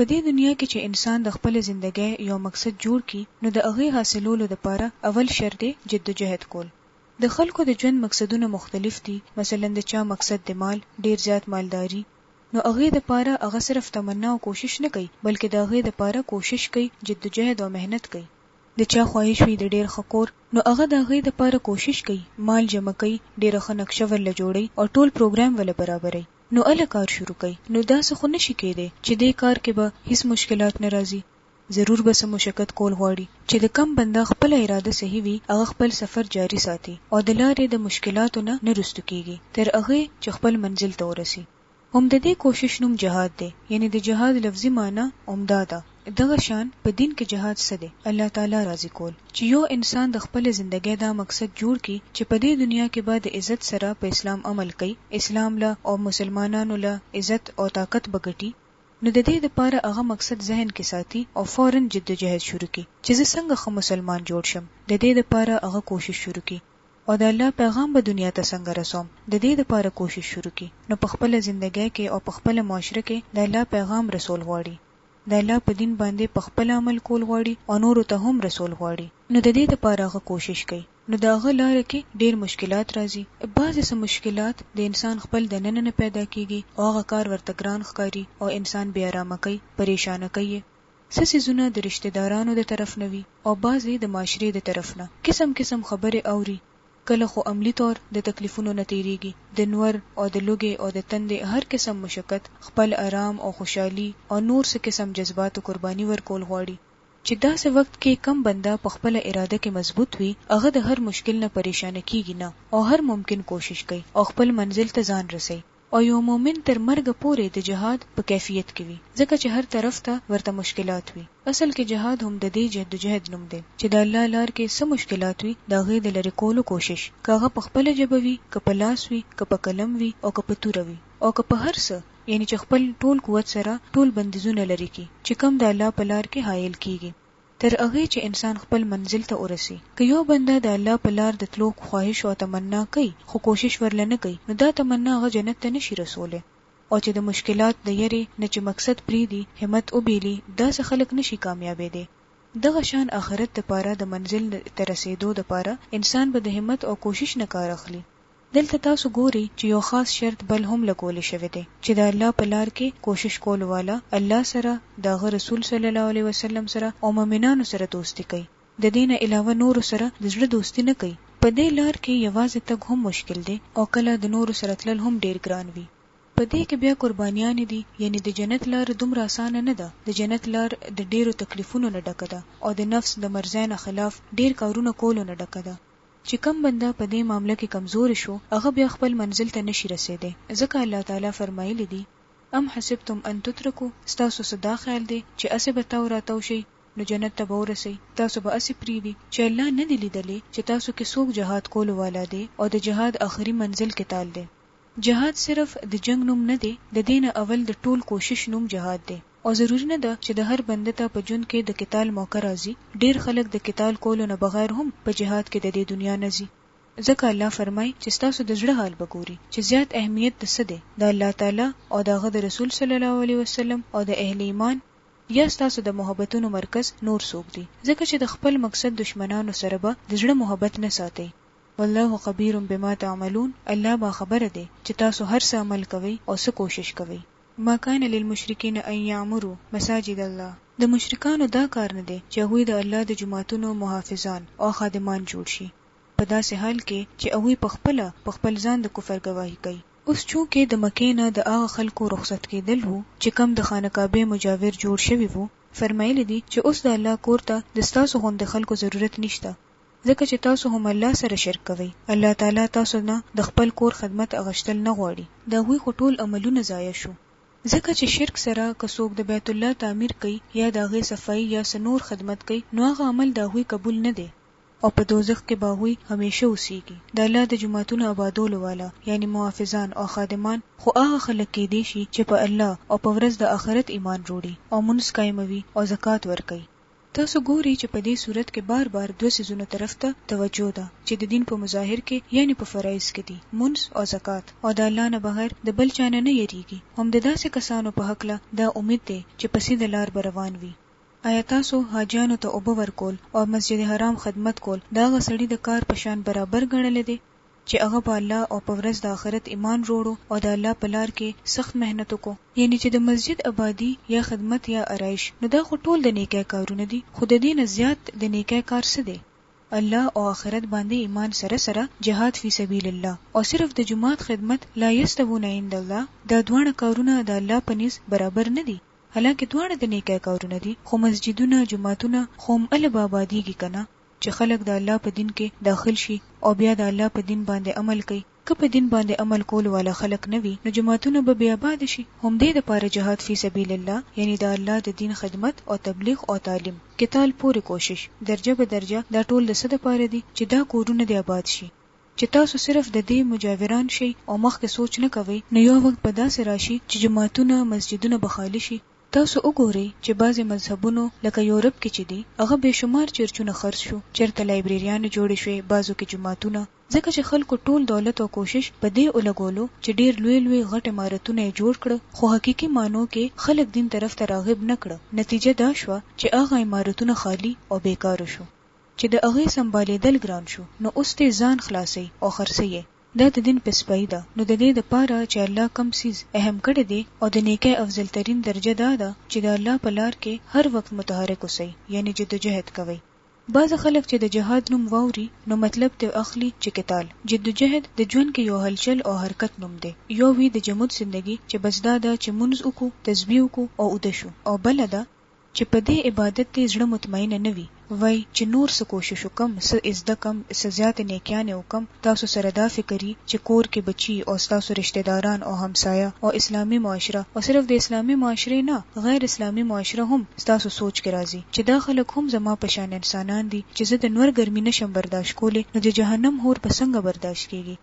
په دې دنیا کې چې انسان د خپلې زندګۍ یو مقصد جوړ کړي، نو د هغې حاصلولو لپاره اول شرط یې جدوجهد کول. د خلکو د ژوند مقصدونه مختلف دي، مثلاً د چا مقصد د مال، ډېر زیات مالداري، نو هغې لپاره هغه صرف تمنا او کوشش نه کوي، بلکې د هغې لپاره کوشش کوي، جدوجهد او محنت کوي. د چا خواهش وي د ډېر ښه کور، نو هغه د هغې لپاره کوشش کوي، مال جمع کوي، ډېره ښه نقشه ورله جوړوي او ټول پروګرام ورله برابروي. نو اله کار شروع کړئ نو داسه خو نشي کیدی چې دې کار کې به هیڅ مشکلات نه راځي ضرور به څه مشقت کول غواړي چې د کوم بنده خپله اراده صحیح وي هغه خپل سفر جاري ساتي او د لارې د مشکلاتو نه نه رستو کیږي تر هغې چې خپل منزل ته ورسي هم ددې کوشش نوم جهاد دی یعنې د جهاد لفظي معنی همدا ده. دغه شان په دين کې جهاد څه دی؟ الله تعالی راضي کول، چې يو انسان د خپلې زندګۍ دا مقصد جوړ کړي، چې په دې دنيا کې به د عزت سره په اسلام عمل کوي، اسلام له او مسلمانانو له عزت او طاقت به ګټي، نو د دې لپاره هغه مقصد ذهن کې ساتي او فوراً جدوجهد شروع کړي، چې زه څنګه ښه مسلمان جوړ شم، د دې لپاره هغه کوشش شروع کړي او د الله پيغام به دنيا ته څنګه رسوم، د دې لپاره کوشش شروع کړي، نو په خپله زندګۍ کې او په خپله معاشره کې د الله پيغام رسول غواړي. د الله په دين باندې په خپله عمل کول غواړي او نورو ته هم رسول غواړي نو د دې لپاره هغه کوشش کوي نو د هغه لاره کې ډېر مشکلات راځي بعضې څه مشکلات د انسان خپل د ننه نه پيدا کيږي او هغه کار ورته ګران ښکاري او انسان بې ارامه کوي پريشانه کوي يې څه څيزونه د رشته دارانو د طرف نه وي او بعضې د معاشرې د طرف نه قسم قسم خبرې اوري کله خو عملي طور د تکلیفونو نه تېرېږي، د نور او د لوږې او د تندې هر قسم مشقت، خپل ارام او خوشحالي او نور څه قسم جذباتو قرباني ورکول غواړي. چې داسې وخت کې کوم بنده په خپله اراده کې مضبوط وي، هغه د هر مشکل نه پرېشانه کېږي نه او هر ممکن کوشش کوي او خپل منزل ته ځان رسوي. او یو مؤمن تر مرګه پورې د جهاد په کیفیت کې وي ځکه چې هر طرف ته ورته مشکلات وي اصل کې جهاد هم د دې جدوجهد نوم دی چې د الله لار کې څه مشکلات وي د هغې د لرې کولو کوشش که هغه په خپله ژبه وي که په لاس وي که په قلم وي او که په توره وي او که په هر څه یعنې چې خپل ټول قوت سره ټول بندیزونه لرې کړي چې کوم د الله په لار کې حایل کیږي. تر هغې چې انسان خپل منزل ته ورسي. که يو بنده د الله په لار د تلو خواهش او تمنا کوي خو کوشش ورله نه کوي نو دا تمنا هغه جنت ته نه شي رسولی او چې د مشکلات د يرې نه چې مقصد پرېږدي همت وبېلي داسې خلک نه شي کاميابېدی دغه شان آخرت دپاره د منزل ته رسېدو دپاره انسان به د همت او کوشش نه کار اخلي. دلته تاسو ګوري چې یو خاص شرط بل هم لګول شوی دی چې د الله په لار کې کوشش کولو والا الله سره، د هغه رسول صلی الله علیه وسلم سره او مؤمنانو سره دوستي کوي، د دې نه علاوه نورو سره د زړه دوستي نه کوي. په دې لار کې یوازې تګ هم مشکل دی او کله د نورو سره تلل هم ډیر ګران وي. په دې کې بیا قربانیانې دي، یعنې د جنت لار دومره اسانه نه ده، د جنت لار د ډیرو تکلیفونو نه ډکه ده او د نفس د مرضی نه خلاف ډیر کارونه کولو نه ډکه ده. چې کوم بنده په دې معامله کې کمزوری شو هغه بیا خپل منزل ته نشي رسیدی ځکه الله تعالی فرمایلي دي، ام حسبتم ان تترکو، ستاسو څه دا خیال دی چې هسې به تاو راتاو شئ نو جنت ته به ورسئ، تاسو به هسې پریږدي چې الله نه دي لیدلی چې تاسو کې څوک جهاد کولو والا دی او د جهاد اخري منزل قتال دی جهاد صرف د جنګ نوم نه دی د دې نه اول د ټول کوشش نوم جهاد دی. او ضروري نه ده چې د هر بنده ته په ژوند کې د قتال موقع راځي، ډېر خلک د قتال کولو نه بغیر هم په جهاد کې ددې دنیا نه ځي، ځکه الله فرمايي چې ستاسو د زړه حال به ګوري چې زیات اهمیت د څه دی، د الله تعالی او د هغه د رسول صلی الله علیه وسلم او د اهل ایمان، یا ستاسو د محبتونو مرکز نور څوک دي، ځکه چې د خپل مقصد دښمنانو سره به د زړه محبت نه ساتئ، والله خبیر بما تعملون الله باخبره دی چې تاسو هر څه عمل کوئ او څه کوشش کوئ. ماکان للمشرکین ان یعمرو مساجد الله د مشرکانو دا کار نه دی چې هغوی د الله د جوماتونو محافظان او خادمان جوړ شي په داسې حال کې چې هغوی په خپله په خپل ځان د کفر ګواهي کوي. اوس چونکه د مکې نه د هغه خلکو رخصت کېدل وو چې کوم د خانه کعبې مجاور جوړ شوي وو فرمایلي دي چې اوس د الله کور ته د ستاسو غوندې خلکو ضرورت نشته ځکه چې تاسو هم الله سره شرک کوئ، الله تعالی تاسو نه د خپل کور خدمت اغشتل نه غواړي، د هغوی خو ټول عملونه ضایع شو، ځکه چې شرک سره که څوک د بیت الله تعمیر کوي یا د هغې صفايي یا څه نور خدمت کوي نو هغه عمل د هغوی قبول نه دی، او په دوزخ کې به هغوی همېشه اوسېږي، د الله د جوماتونو ابادولو والا یعنې محافظان او خادمان خو هغه خلک کېدی شي چې په الله او په ورځ د آخرت ایمان روړي او مونځ قایموي او زکات ورکوي. تاسو ګوري چې په دې صورت کې بار بار دوه څیزونو طرف ته توجه ده چې د دین په مظاهر کې یعنې په فرایض کې دي، مونځ او زکات، او د الله نه بغیر د بل چا نه نه یریږي، هم د داسې کسانو په هکله دا امید دی چې په سیده لار به روان وي. ایا تاسو حاجیانو ته اوبه ورکول او مسجد حرام خدمت کول د هغه سړي د کار په شان برابر ګڼلی دی؟ چې هغه په الله او په ورځ د آخرت ایمان روړو او د الله په لار کې سخت محنت وکړو. یعنې چې د مسجد ابادي یا خدمت یا ارایش، نو دا خو ټول د نیکۍ کارونه دي، خو د دې نه زیات د نیکۍ کار څه دی؟ الله او آخرت باندې ایمان سره سره جهاد فی سبیل الله او صرف د جومات خدمت لا یستوون عند الله، دا دواړه کارونه د الله په نزد برابر نه دي، حالانکه دواړه د نیکۍ کارونه دي، خو مسجدونه، جوماتونه، خو هم هله به ابادیږي که نه؟ چې خلک د الله په دين کې داخل شي او بيا د الله په دين باندې عمل کوي، که په دين باندې عمل کولو والا خلک نه وي نو جماعتونه به بې اباده شي، همدې لپاره جهاد فی سبيل الله يعنې د الله د دين خدمت او تبليغ او تعليم، قتال پورې کوشش، درجه به درجه دا ټول د څه لپاره دي چې دا کورونه دې اباد شي. چې تاسو صرف د دې مجاوران شئ او مخکې سوچ نه کوئ نو يو وخت به داسې راشي چې جماعتونه، مسجدونه به خالي شي تاسو وګورئ چې بعضې مذهبونو لکه یورپ کې چې دي هغه بې شمار چرچونه خرڅ شو، چېرته لایبریریانې جوړې شوې، بعضو کې جوماتونه، ځکه چې خلکو ټول دولت او کوشش په دې ولګولو چې ډېر لوی لوی غټ عمارتونه یې جوړ کړه خو حقیقي معنو کې خلک دین طرف ته راغب نه کړه نتیجه دا شوه چې هغه عمارتونه خالي او بېکاره شو چې د هغې سمبالېدل ګران شو نو اوس ترې ځان خلاصئ او خرڅئ یې. دا د دين پسپايي ده، نو د دې د پاره چې الله کوم څيز اهم کړی دی او د نيکۍ افضل ترين درجه دا ده چې د الله په لار کې هر وخت متحرک اوسئ، يعني جدوجهد کوئ. بعض خلک چې د جهاد نوم واوري نو مطلب ترې اخلي چې قتال. جدوجهد د ژوند کې يو هلچل او حرکت نوم دی، يو وي د جمود زندګي چې بس دا ده چې مونځ وکړو، تسبيح وکړو او اوده شو او بله د. چې په دې عبادت دې زړه مطمئن نه وي، وایي چې نور څه کوشش وکړم، څه ازده کړم، څه زیاتې نیکیانې وکړم، تاسو سره دا فکر وي چې کور کې بچي او ستاسو رشته داران او همسایه او اسلامي معاشره او صرف د اسلامي معاشرې نه غیر اسلامي معاشره هم ستاسو سوچ کې راځي چې دا خلک هم زما په شان انسانان دي چې زه د نور ګرمي نه شم برداشت کولی نو د جهنم حور به څنګه برداشت کیږي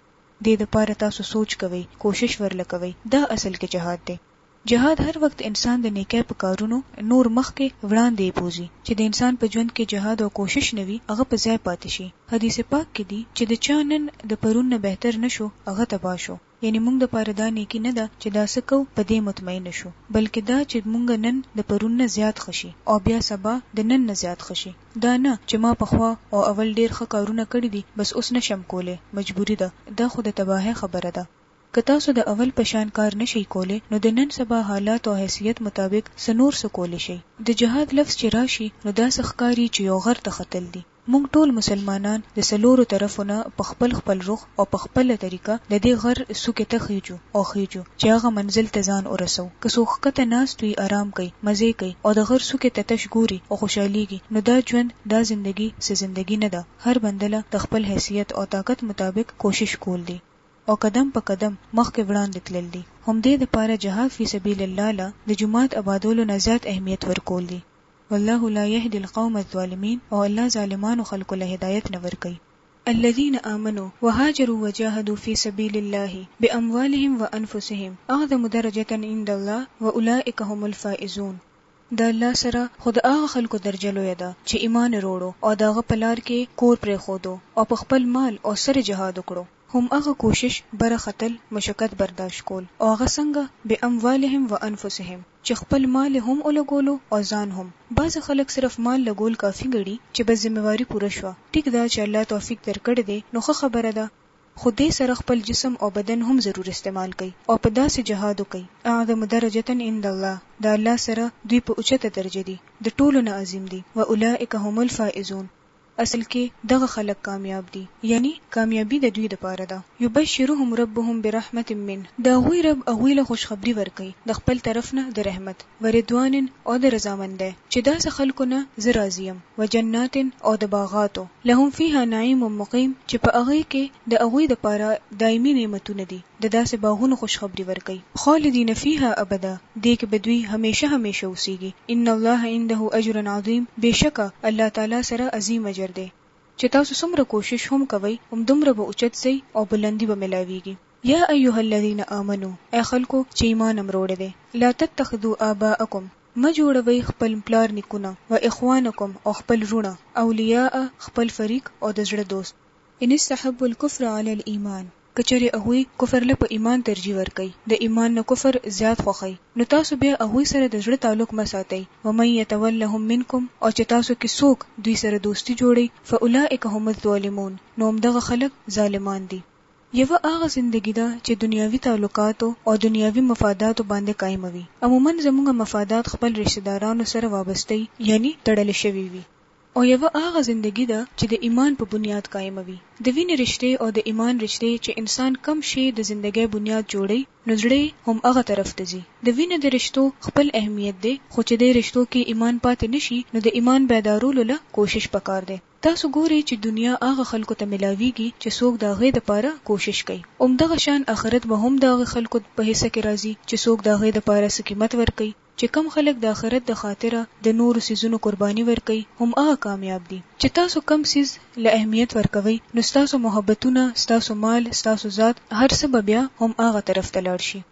دې لپاره تاسو سوچ کوئ کوشش ورله کوئ دا اصل کې جهاد دی. جهاد هر وخت انسان د نېکۍ په کارونو نور مخکې، وړاندې، بوځي، چې د انسان په ژوند کې جهاد او کوشش نه وي، هغه په ځای پاتې شي. حديث پاک کې دي، چې د چا نن د پرون نه بهتر نه شو، هغه تباه شو. يعنې موږ لپاره دا نېکي نه ده، چې دا څه کوو، په دې مطمئن شو، بلکې دا چې موږ نن د پرون نه زيات ښه شي او بيا سبا د نن نه زيات ښه شي، دا نه، چې ما پخوا او اول ډېر ښه کارونه کړي دي، بس اوس نه شم کولی، مجبوري ده، دا خو د تباهۍ خبره ده. که تاسو د اول په شان کار نه شئ کولی نو د نن سبا حالاتو او حیثیت مطابق څه نور څه کولی شئ؟ د جهاد لفظ چې راشي نو داسې ښکاري چې یو غر ته ختل دي. موږ ټول مسلمانان د څلورو طرفو نه په خپل خپل رخ او په خپله طریقه د دې غر څوکې ته خیژو او خیژو چې هغه منزل ته ځان ورسوو. که څوک ښکته ناست وي ارام کوي، مزې کوي او د غر څوکې ته تش ګوري او خوشحالیږي نو دا ژوند، دا زندګي څه زندګي نه ده. هر بنده له د خپل حیثیت او طاقت مطابق کوشش کول دي. او قدم په قدم مخکې وړاندې تلل دي، همدې لپاره جهاد فی سبیل الله له د جومات ابادولو نه زیات اهمیت ورکول دي، والله لا یهدی القوم الظالمین او الله ظالمانو خلکو له هدایت نه ورکوي. الذین آمنوا وهاجروا وجاهدوا فی سبیل الله باموالهم وانفسهم اعظم درجة عند الله واولئک هم الفائزون. د الله سره خو د هغه خلکو درجه لویه ده چې ایمان یې روړو او د هغه په لار کې کور پرېښودو او په خپل مال او سر یې جهاد وکړو هم هغه کوشش، بره ختل، مشقت برداشت کول او هغه څنګه، باموالهم وانفسهم، چې خپل مال یې هم ولګولو او ځان هم، بعضې خلک صرف مال لګول کافي ګڼي چې بس ذمه واري پوره شوه، ټیک ده چې الله توفیق درکړی دی نو ښه خبره ده، خو دې سره خپل جسم او بدن هم ضرور استعمال کړئ او په داسې جهاد وکړئ، اعظم درجة عند الله، د الله سره دوی په اوچته درجه دي، د ټولو نه عظیم دي، واولئک هم الفائزون، اصل کې دغه خلک کامیاب دي، یعنی کامیابي د دوی لپاره ده، یبشرهم ربهم برحمة منه، د هغوی رب هغوی له خوشخبري ورکوي د خپل طرف نه د رحمت، ورضوان او د رضامندۍ، چې داسې خلکو نه زه راضي یم. وجنات او د باغاتو، لهم فيها نعيم مقيم چې په هغوی کې د هغوی لپاره دايمي نعمتونه دي، د داسې باغونو خوشخبري ورکوي، خالدين فيها ابدا دې کې به دوی همېشه همېشه اوسېږي، ان الله عنده اجر عظيم بېشکه الله تعالی سره عظيم اجر دی. چې تاسو څومره کوشش هم کوئ همدومره به اوچت ځئ او بلندي به ملاوېږي. يا ايها الذين آمنوا اې خلکو چې ايمان هم روړی دی، لا تتخذوا آباءکم مه جوړوئ خپل پلار نیکونه، و اخوانکم، او خپل وروڼه، اولیاء، خپل فریق او د زړه دوست. ان استحبوا الکفر علی الایمان، که چېرې هغوی کفر له په ایمان ترجیح ورکوي، د ایمان نه کفر زیات خوښوي، نو تاسو بیا هغوی سره د زړه تعلق مه ساتئ، ومن یتولهم منکم، او چې تاسو کې څوک دوی سره دوستي جوړوي، فاولئک هم الظالمون، نو همدغه خلک ظالمان دي. یوه هغه زندګي ده چې دنیاوي تعلقاتو او دنیاوي مفاداتو باندې قایمه وي. عموماً زموږ مفادات خپل رشته دارانو سره وابستهي یعنی تړل شوي وي. او یوه هغه زندګي ده چې د ایمان په بنیاد قایمه وي. د وینې رشتې او د ایمان رشتې چې انسان کوم شی د زندګۍ بنیاد جوړوي نو زړه یې هم هغه طرف ته ځي. د وینې د رشتو خپل اهمیت دی خو چې دې رشتو کې ایمان پاتې نه شي نو د ایمان بیدارولو له کوشش پکار دی. تاسو ګورئ چې دنیا هغه خلکو ته ملاویږي چې څوک د هغې دپاره کوشش کوي. همدغه شان اخرت به هم د هغه خلکو په حصه کې راځي چې څوک د هغې دپاره څه قیمت ورکوي. چې کوم خلک د اخرت د خاطره د نورو څیزونو قرباني ورکوي هم هغه کامیاب دي. چې تاسو کوم څیز له اهمیت ورکوئ نو ستاسو محبتونه، ستاسو مال، ستاسو ذات، هر څه به بیا هم هغه طرف ته لاړ شي.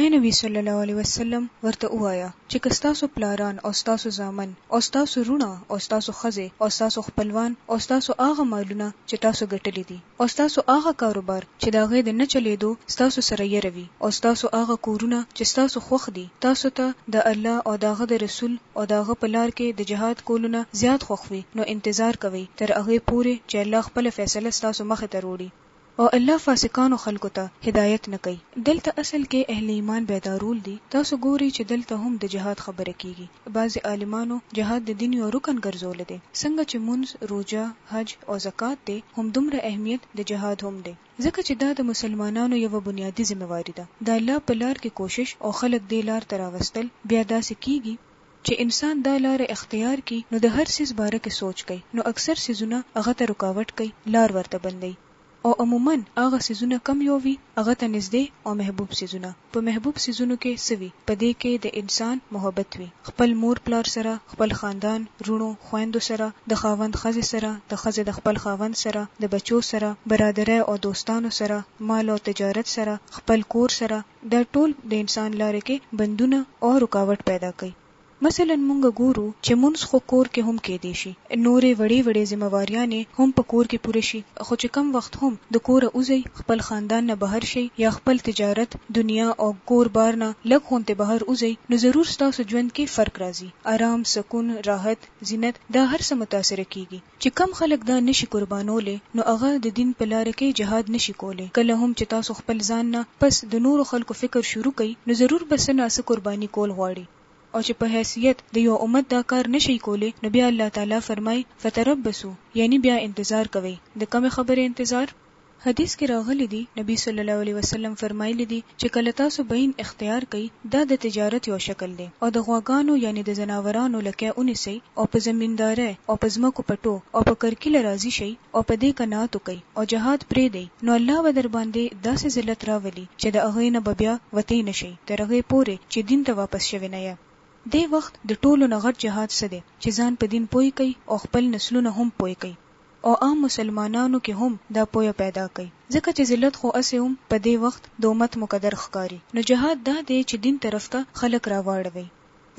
اې نبي صلی الله علیه وسلم! ورته ووایه چې که ستاسو پلاران او ستاسو زامن او ستاسو وروڼه او ستاسو ښځې او ستاسو خپلوان او ستاسو هغه مالونه چې تاسو ګټلي دي او ستاسو هغه کاروبار چې د هغې د نه چلېدو ستاسو سره یره وي او ستاسو هغه کورونه چې ستاسو خوښ دي تاسو ته د الله او د هغه د رسول او د هغه په لار کې د جهاد کولو نه زیات خوښ وي نو انتظار کوئ تر هغې پورې چې الله خپله فیصله ستاسو مخې ته روړي. او الله فاسقانو خلکو ته هدایت نه کوي دلته اصل کې اهل ایمان بیدارول دي تاسو ګورئ چې دلته هم د جهاد خبره کیږي بعضې عالمانو جهاد د دین یو رکن ګرځولی دی څنګه چې مونځ، روژه، حج او زکات دی همدومره اهمیت د جهاد هم دی ځکه چې دا د مسلمانانو یوه بنیادي ذمه واري ده د الله په لار کې کوشش او خلک دې لار ته راوستل بیا داسې کیږي چې انسان دا لاره اختیار کړي نو د هر څیز باره کې سوچ کوي نو اکثر څیزونه هغه ته رکاوټ کوي لار ورته بندوي او عموماً هغه څیزونه کوم یو وي هغه ته نږدې او محبوب څیزونه په محبوب څیزونو کې څه وي په دې کې د انسان محبت وي خپل مور پلار سره خپل خاندان روڼو خویندو سره د خاوند ښځې سره د ښځې د خپل خاوند سره د بچو سره برادرۍ او دوستانو سره مال او تجارت سره خپل کور سره دا ټول د انسان لاره کې بندونه او رکاوټ پیدا کوي. مثلاً مونږ ګورو چې مونځ خو کور کې هم کیدی شي، نورې وړې وړې ذمه واریانې هم په کور کې پوره شي، خو چې کوم وخت هم د کوره وځئ، خپل خاندان نه بهر شئ یا خپل تجارت، دنیا او کور بار نه لږ غونتې بهر وځئ، نو ضرور ستاسو ژوند کې فرق راځي، ارام، سکون، راحت، زینت دا هر څه متاثره کیږي. چې کوم خلک دا نه شي قربانولی نو هغه د دین په لاره کې جهاد نه شي کولی، کله هم چې تاسو خپل ځان نه پس د نورو خلکو فکر شروع کړئ نو ضرور به څه نا څه قرباني کول غواړي او چې په حیثیت د یوه امت دا کار نه شئ کولی نو بیا الله تعالی فرمائی فتربصو یعنی بیا انتظار کوئ، د کومې خبرې انتظار؟ حدیث کې راغلي دي، نبي صلی الله علیه وسلم فرمایلي دي چې کله تاسو بین اختیار کړئ، دا د تجارت یو شکل دی، او د غواګانو یعنې د ځناورانو لکۍ ونیسئ او په زمیندارۍ او په ځمکو پټو او په کرکیله راضي شئ او په دې قناعت وکړئ او جهاد پرېږدئ، نو الله به درباندې داسې ذلت راولي چې د هغې نه به بیا وتې نه شئ، تر هغې پورې چې دین ته واپس شوې نه یاست. دې وخت د ټولو نه غټ جهاد څه دی چې ځان په دین پوه کړئ او خپل نسلونه هم پوه کړئ. او عام مسلمانانو کې هم دا پوهه پیدا کړئ، ځکه چې ذلت خو هسې هم په دې وخت د امت مقدر ښکاري، نو جهاد دا دی چې دین طرف ته خلک راواړوئ،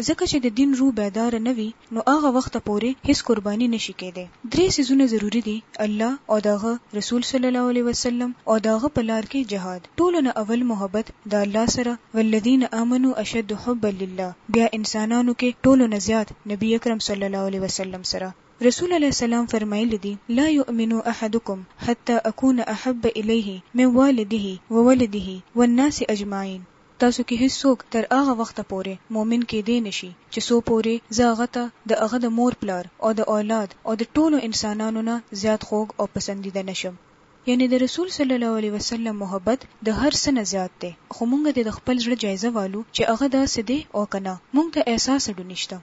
ځکه چې د دین روح بیداره نه وي نو هغه وخته پورې هیڅ قرباني نه شي کیدی، درې څیزونه ضروري دي، الله او د هغه رسول صلی الله علیه وسلم او د هغه په لار کې جهاد، ټولو نه اول محبت د الله سره، والذین آمنوا اشد حبا لله، بیا انسانانو کې ټولو نه زیات نبي اکرم صلی الله علیه وسلم سره، رسول علیه السلام فرمایلي دي، لا یؤمن احدکم حتی اکون احب الیه من والده وولده والناس اجمعین، تاسو کې هیڅ څوک تر هغه وخته پورې مؤمن کیدی نه شي چې څو پورې زه هغه ته د هغه د مور پلار او د اولاد او د ټولو انسانانو نه زیات خوږ او پسندیده نه شم. یعنې د رسول صلی الله علیه وسلم محبت د هر څه نه زیات دی، خو مونږ دې د خپل زړه جایزه والو چې هغه داسې دی او که نه، مونږ ته احساس اډو نشته.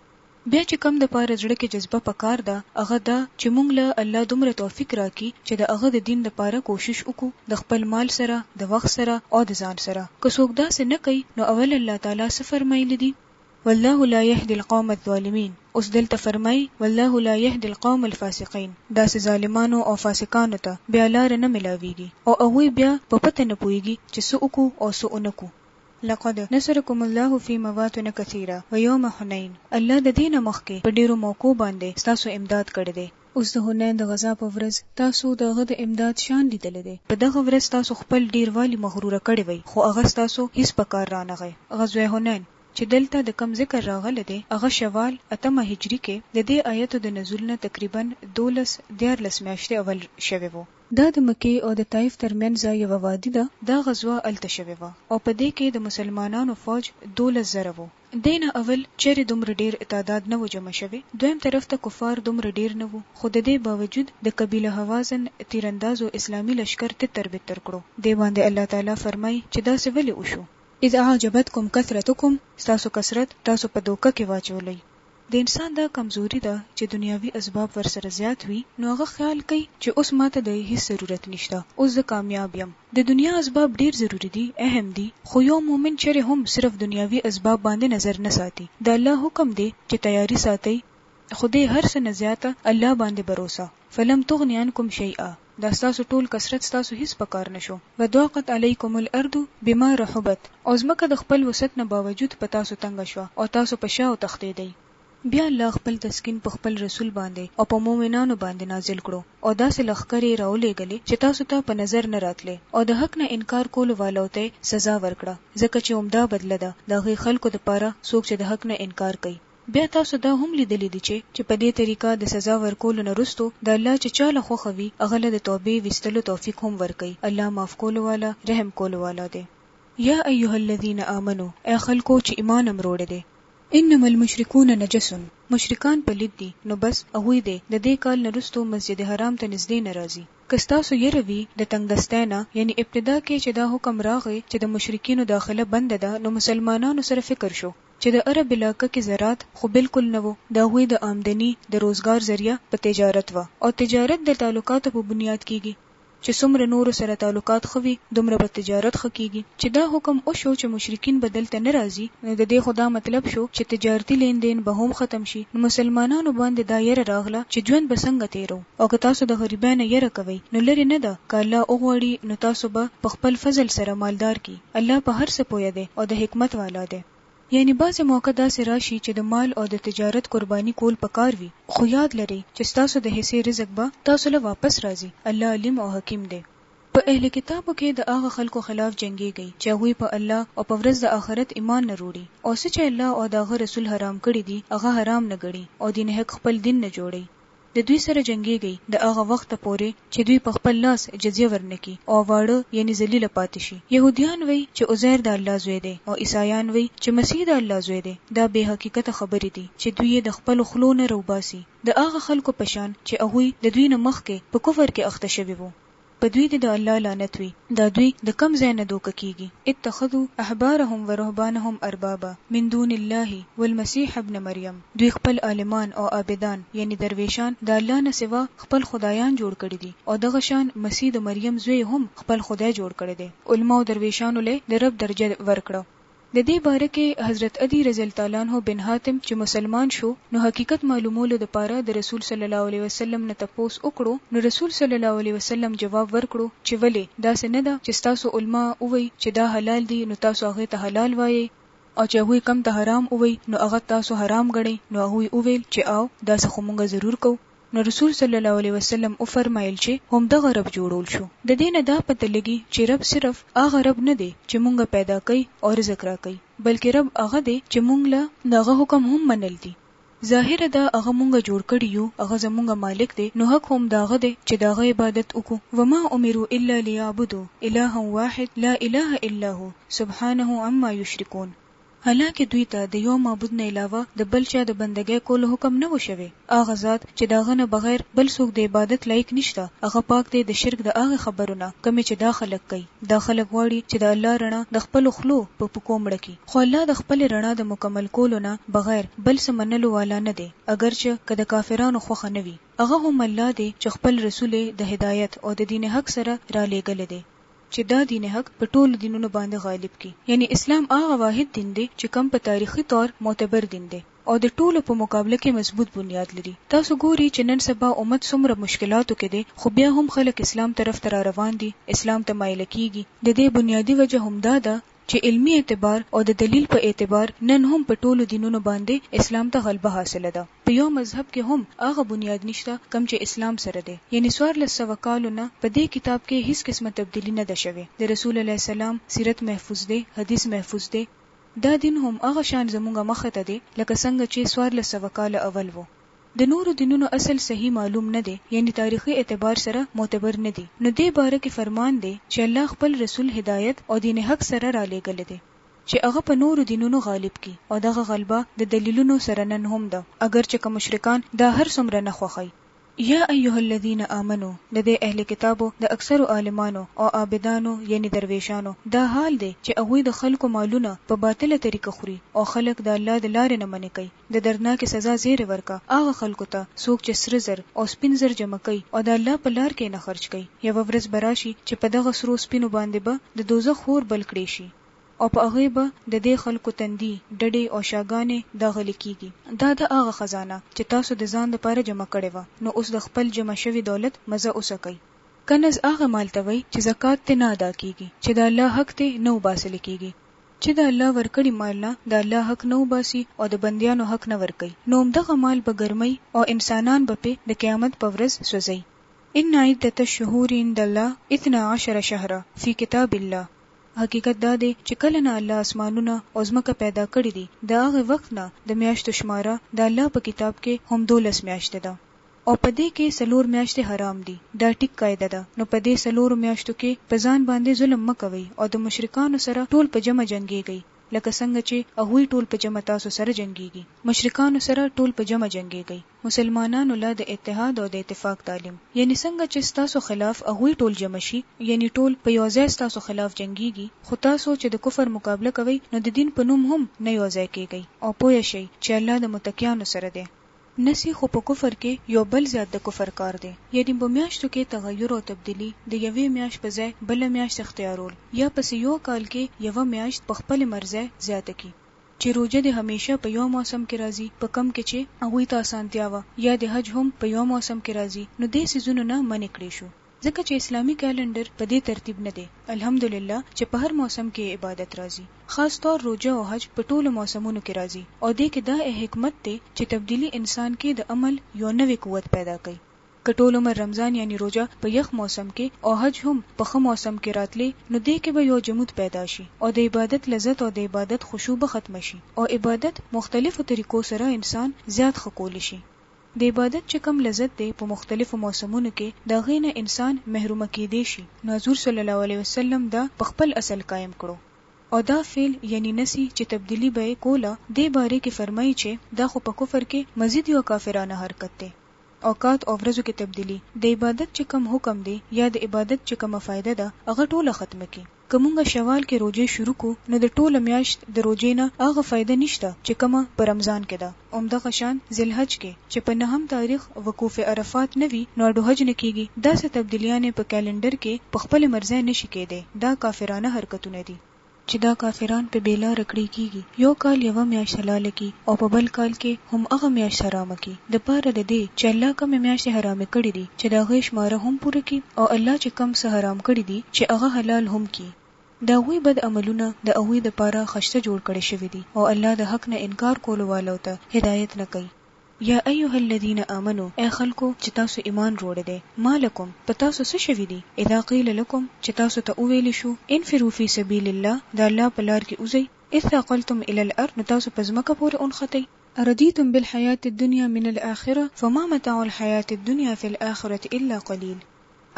بیا چې کوم د پاره زړه کې جذبه په کار ده هغه دا چې مونږ له الله دومره توفیق راکړي چې د هغه د دین د پاره کوشش وکړو د خپل مال سره، د وخت سره او د ځان سره. که څوک داسې نه کوي نو اول الله تعالی څه فرمایلي دي؟ والله لا یهدی القوم الظالمین اوس دلته فرمایي والله لا یهدی القوم الفاسقین داسې ظالمانو او فاسقانو ته بیا لاره نه ملاویږي او هغوی بیا په پته نه پوهیږي چې څه وکړو او څه ونه کړو. لقد نصرکم الله فی مواطن کثیرة و یوم حنین، الله د دې نه مخکې په ډېرو موقعو باندې ستاسو امداد کړی دی. اوس د حنین د غزا په ورځ تاسو د هغه د امداد شان لیدلی دی. په دغه ورځ تاسو خپل ډېر والی مغروره کړی وئ، خو هغه ستاسو هیڅ په کار رانغی. غزوه حنین چې دلته د کوم ذکر راغلی دی، هغه شوال اتمه هجري کې د دې آیتو د نزول نه تقریباً دولس، دیارلس میاشتې اول شوی وو. دا د مکې او د طائف تر منځ یوه وادي ده، دا غزوه هلته شوې وه او په دې کې د مسلمانانو فوج دولس زره وو، دې نه اول چېرې دومره ډېر تعداد نه وو جمع شوې، دویم طرف ته کفار دومره ډېر نه وو، خو د دې باوجود د قبیله هوازن تیر اندازو اسلامي لښکر تتر بتر کړو، دې باندې الله تعالی فرمائی چې داسې ولې وشو؟ اذ اعجبتکم کثرتکم ستاسو کثرت تاسو په دوکه کې واچولئ، د انسان دا کمزوري ده چې دنیاوي اسباب ورسره زیات وي نو هغه خیال کوي چې اوس ماته د هیڅ ضرورت نشته اوس زه کامیاب یم د دنیا اسباب ډیر ضروري دي اهم دي خو یو مؤمن چیرې هم صرف دنیاوي اسباب باندې نظر نه ساتي د الله حکم دی چې تیاري ساتئ خو دې هر څه نه زیاته الله باندې بروسه فلم تغن عنکم شیئا دا ستاسو ټول کثرت ستاسو هیڅ په کار نه شو، وضاقت علیکم الارض بما رحبت او ځمکه د خپل وسعت نه باوجود په تاسو تنګه شوه او تاسو په شا وتښتیدئ. بیا الله خپل تسکین په خپل رسول باندې او په مؤمنانو باندې نازل کړو او داسې لښکرې یې راولیږلې چې تاسو ته په نظر نه راتلې او د حق نه انکار کولو والوته یې سزا ورکړه ځکه چې همدا بدله ده د هغې خلکو دپاره څوک چې د حق نه انکار کوي. بیا تاسو دا هم لیدلي دي چې چې په دې طریقه د سزا ورکولو نه وروسته د الله چې چا له خوښه وي هغه له د توبې ویستلو توفیق هم ورکوي، الله معاف کولو والا، رحم کولو والا دی. یا ایها الذین آمنو، ای خلکو چې ایمان م روړی دی. انما المشرکون نجس، مشرکان پلید دي، نو بس هغوی دی د دې کال نه وروسته مسجد حرام ته نږدې نه راځي. که ستاسو یره وي د تنګدستۍ نه، یعنی ابتدا کې چې دا حکم راغی چې د مشرکینو داخله بنده ده نو مسلمانانو سره فکر شو، چې د عرب علاقه کې زراعت خو بلکل نه وو، د هغوی د آمدني، د روزګار ذریعه په تجارت وه او تجارت د تعلقاتو په بنیاد کېږي، چې څومره نورو سره تعلقات ښه وي، دومره به تجارت ښه کېږي، چې دا حکم وشو چې مشرکین به دلته نه راځي، نو د دې خو دا مطلب شو چې تجارتي لین دین به هم ختم شي، نو مسلمانانو باندې دا یره راغله چې ژوند به څنګه تېروو او که تاسو د غریبۍ نه یره کوئ، نو لرې نه ده که الله وغواړي نو تاسو به په خپل فضل سره مالدار کړي. الله په هر څه پوه دی او د حکمت والا دی. یعنې بعضې موقع داسې راشي چې د مال او د تجارت قرباني کول پکار وي، خو یاد لرئ چې ستاسو د حصې رزق به تاسو له واپس راځي، الله علیم او حکیم دی. په اهل کتابو کې د هغه خلکو خلاف جنګېږئ چې هغوی په الله او په ورځ د آخرت ایمان نه روړي او څه چې الله او د هغه رسول حرام کړي دي هغه حرام نه ګڼي او دینهک خپل دین نه جوړوي، د دوی سره جنګیږی د هغه وخته پوری چه دوی په خپل لاس جزیه ورنکړي او واړه یعنی ذلیل پاتی شي یهودیان وایی چه عزیر د الله زوی دی او عیسایان وایی چه مسیح د الله زوی دی دا بی حقیقته خبری دی چه دوی یی د خپلو خلو نه روباسی د هغه خلکو په شان چه هغوی د دوی نه مخکی په کفر کی اخته شوی وو. په دوی دې د الله لعنت وي، دا دوی د کوم ځای نه دوکه کېږي، اتخذو احبارهم ورهبانهم اربابا من دون الله والمسیح ابن مریم، دوی خپل عالمان او عابدان یعنې دروېشان د الله نه سوا خپل خدایان جوړ کړي دي او دغه شان مسیح د مریم زوی یې هم خپل خدای جوړ کړی دی. علماوو دروېشانو له د رب درجه ورکړه د دې باره کې حضرت عدی رضی الله تعالی عنه بن حاتم چې مسلمان شو نو حقیقت معلومولو د پاره د رسول صلی الله علیه وسلم نه تپوس وکړو نو رسول صلی الله علیه وسلم جواب ورکړو چې ولې داسې نه ده چې ستاسو علماء ووایي چې دا حلال دي نو تاسو هغه ته حلال وایئ او چې هغوی کوم ته حرام ووایي نو هغه تاسو حرام ګڼئ نو هغوی وویل چې آو داسې خو مونږ ضرور کوو نو رسول صلی الله علیه وسلم وفرمایل چې همدغه رب جوړول شو، د دې نه دا پته لګي چې رب صرف هغه رب نه دی چې مونږ پیدا کوي او رزق راکوي بلکې رب هغه دی چې مونږ له د هغه حکم هم منل دي، ظاهره دا هغه مونږ جوړ کړي یو، هغه زمونږ مالک دی نو حق هم د هغه دی چې د هغه عبادت وکړو، وما امروا الا لیعبدوا الها واحد لا اله الا هو سبحانه عما یشرکون. حالانکه دوی ته د یو معبود نه علاوه د بل چا د بندګۍ کولو حکم نه وو شوی، هغه ذات چې د هغه نه بغیر بل څوک د عبادت لایق نشته هغه پاک دی د شرک د هغې خبرو نه کومې چې دا خلک کوي، دا خلک غواړي چې د الله رڼا د خپلو خلو په پکو مړه کړي، خو الله د خپلې رڼا د مکمل کولو نه بغیر بل څه منلو والا نه دی، اګر چې که د کافرانو خوښه نه وي. هغه هم الله دی چې خپل رسول یې د هدایت او د دین حق سره رالیږلی دی. چې دا دين حق په ټولو دينونو باندې غالب کړي، يعنې اسلام هغه واحد دين دی چې کوم په تاريخي طور معتبر دين دی او د ټولو په مقابله کې مضبوط بنياد لري، تاسو ګوري چې نن سبا امت څومره مشکلاتو کې دی خو بيا هم خلک اسلام طرف ته راروان دي، اسلام ته مايله کيږي، د دې بنيادي وجه همدا ده چې علمي اعتبار او د دلیل په اعتبار نن هم په ټولو دینونو باندې اسلام ته غلبه حاصله ده. په یو مذهب کې هم هغه بنیاد نشته کوم چې اسلام سره دی، یعنې څوارلس سوه کالو نه په دې کتاب کې هیڅ قسمه تبدیلي نه ده شوې، د رسول علیه السلام سیرت محفوظ دی، حدیث محفوظ دی، دا دین هم هغه شان زمونږ مخ ته دی لکه څنګه چې څوارلس سوه کاله اول وو. د نورو دینونو اصل صحیح معلوم نه دی یعنی تاریخی اعتبار سره معتبر نه دی نو دې باره کې فرمان دی چې الله خپل رسول هدایت او دین حق سره رالېږلی دی چې هغه په نورو دینونو غالب کړي او دغه غلبه د دلیلونو سره نن هم ده اګر چې که مشرکان دا هر څومره نه خوښوي. یا ایها الذین آمنو د دې اهل کتابو د اکثرو عالمانو او عابدانو یعنی درویشانو دا حال دی چې هغوی د خلکو مالونه په باطله طریقه خوري او خلک د الله د لارې نه منع کوي د دردناکې سزا زیری ورکه هغه خلکو ته څوک چې سره زر او سپین زر جمع کوي او د الله په لار کې یې نه خرچ کوي، یوه ورځ به راشي چې په دغه سرو سپینو باندې به د دوزخ اور بل کړې شي او په هغې به د دې خلکو تندي، ډډې او شاګانې داغلې کیږي. دا ده هغه خزانه چې تاسو د ځان لپاره جمع کړې وه، نو اوس د خپل جمع شوي دولت مزه وڅکئ. کنز هغه مال ته وایي چې زکات ترې نه ادا کیږي، چې د الله حق دی نه وباسل کیږي. چه د الله ورکړي مال نه د الله حق نه اوباسي او د بنديانو حق نه ورکوي نو همدغه مال به ګرموي او انسانان به پرې د قيامت په ورځ سوځوي ان عدة الشهور عند الله اثنی عشر شهرا فی کتاب الله حقيقت دا دی چه کله نه الله اسمانونه او ځمکه پيدا کړي دي د هغه وخت نه د مياشتو شماره د الله په کتاب کښې هم دولس مياشتې ده. او په دې کې څلور میاشتې حرام دي، دا ټیک قاعده ده، نو په دې څلورو میاشتو کې په ځان باندې ظلم مه کوئ او د مشرکانو سره ټول په جمع جنګېږئ لکه څنګه چې هغوی ټول په جمع تاسو سره جنګېږي، مشرکانو سره ټول په جمع جنګېږئ، مسلمانانو له د اتحاد او د اتفاق تعلیم، یعنی څنګه چې ستاسو خلاف هغوی ټول جمع شي، یعنی ټول په یو ځای ستاسو خلاف جنګېږي، خو تاسو چې د کفر مقابله کوئ نو د دین په نوم هم نه یو ځای کېږئ او پوه شئ چې الله د متقیانو سره دی. نسي خو په کفر کې يو بل زيات د کفر کار دی يعني به مياشتو کې تغير او تبديلي د يوې مياشت په ځای بله مياشت اختيارول يا پسې يو کال کې يوه مياشت په خپلې مرضی زياته کړي چې روژه دې هميشه په يو موسم کې راځي په کوم کې چې هغوی ته اسانتيا وه يا د حج هم په يو موسم کې راځي نو دې څيزونو نه منع کړې شو ځکه چې اسلامي کالنډر په دې ترتیب نه دی، الحمدلله چې په هر موسم کې عبادت راځي، خاص طور روژه او حج په ټولو موسمونو کې راځي او دې کې دا احکمت دی چې تبدیلي انسان کې د عمل یو نوی قوت پیدا کوي، که ټول عمر رمضان یعنی روژه په یخ موسم کې او حج هم په ښه موسم کې راتلی نو دې کې به یو جمود پیدا شي او د عبادت لذت او د عبادت خشوع به ختمه شي او عبادت مختلفو طریقو سره انسان زیات ښه کولی شي. د عبادت چې کوم لذت دی په مختلفو موسمونو کې د هغې نه انسان محرومه کیدی شي نو حضور صلی الله علیه وسلم دا په خپل اصل قایم کړو او دا فعل یعنی نسی چې تبدیلی به یې کوله دې باره کې فرمایي چې دا خو په کفر کې مزید یو کافرانه حرکت دی اوقات او ورځو کې تبدیلی د عبادت چې کوم حکم دی یا د عبادت چې کومه فایده ده هغه ټوله ختمه کړي. که مونږ شوال کې روژه شروع کو نو د ټوله میاشت د روژې نه هغه فایده نشته چې کومه په رمضان کې ده همدغه شان ذلحج کې چې په نهم تاریخ وقوف عرفات نه وي نو اډوحج نه کیږي داسې تبدیلیانې په کالنډر کې په خپل مرضی نشي کیدی دا کافرانه حرکتونه دي چې دا کافران په بې لاره کړی کیږي یو کال یوه میاشت حلاله کی او په بل کال کې هم هغه میاشت حرامه کی. د پاره د دې چې الله کومې میاشتې حرامې کړې دي چې د هغې شماره هم پوره کړي او الله چې کوم څه حرام کړي دي چې هغه حلال هم کړي. د هغوی بد عملونه د هغوی د پاره خشته جوړ کړې شوې دي او الله د حق نه انکار کولو والو ته هدایت نه کوي. یا ایها الذین آمنو، ای خلکو چې تاسو ایمان روړې دی، ما لکم، په تاسو څه شوي دي، اذا قیل لکم، چې تاسو ته وویل شو، انفرو فی سبیل الله، د الله په لار کې وځئ، اثاقلتم الی الارض، نو تاسو په ځمکه پورې ونښتئ. اردیتم بالحیاة الدنیا من الاخرة فما متاع الحیاة الدنیا فی الاخرة الا قلیل،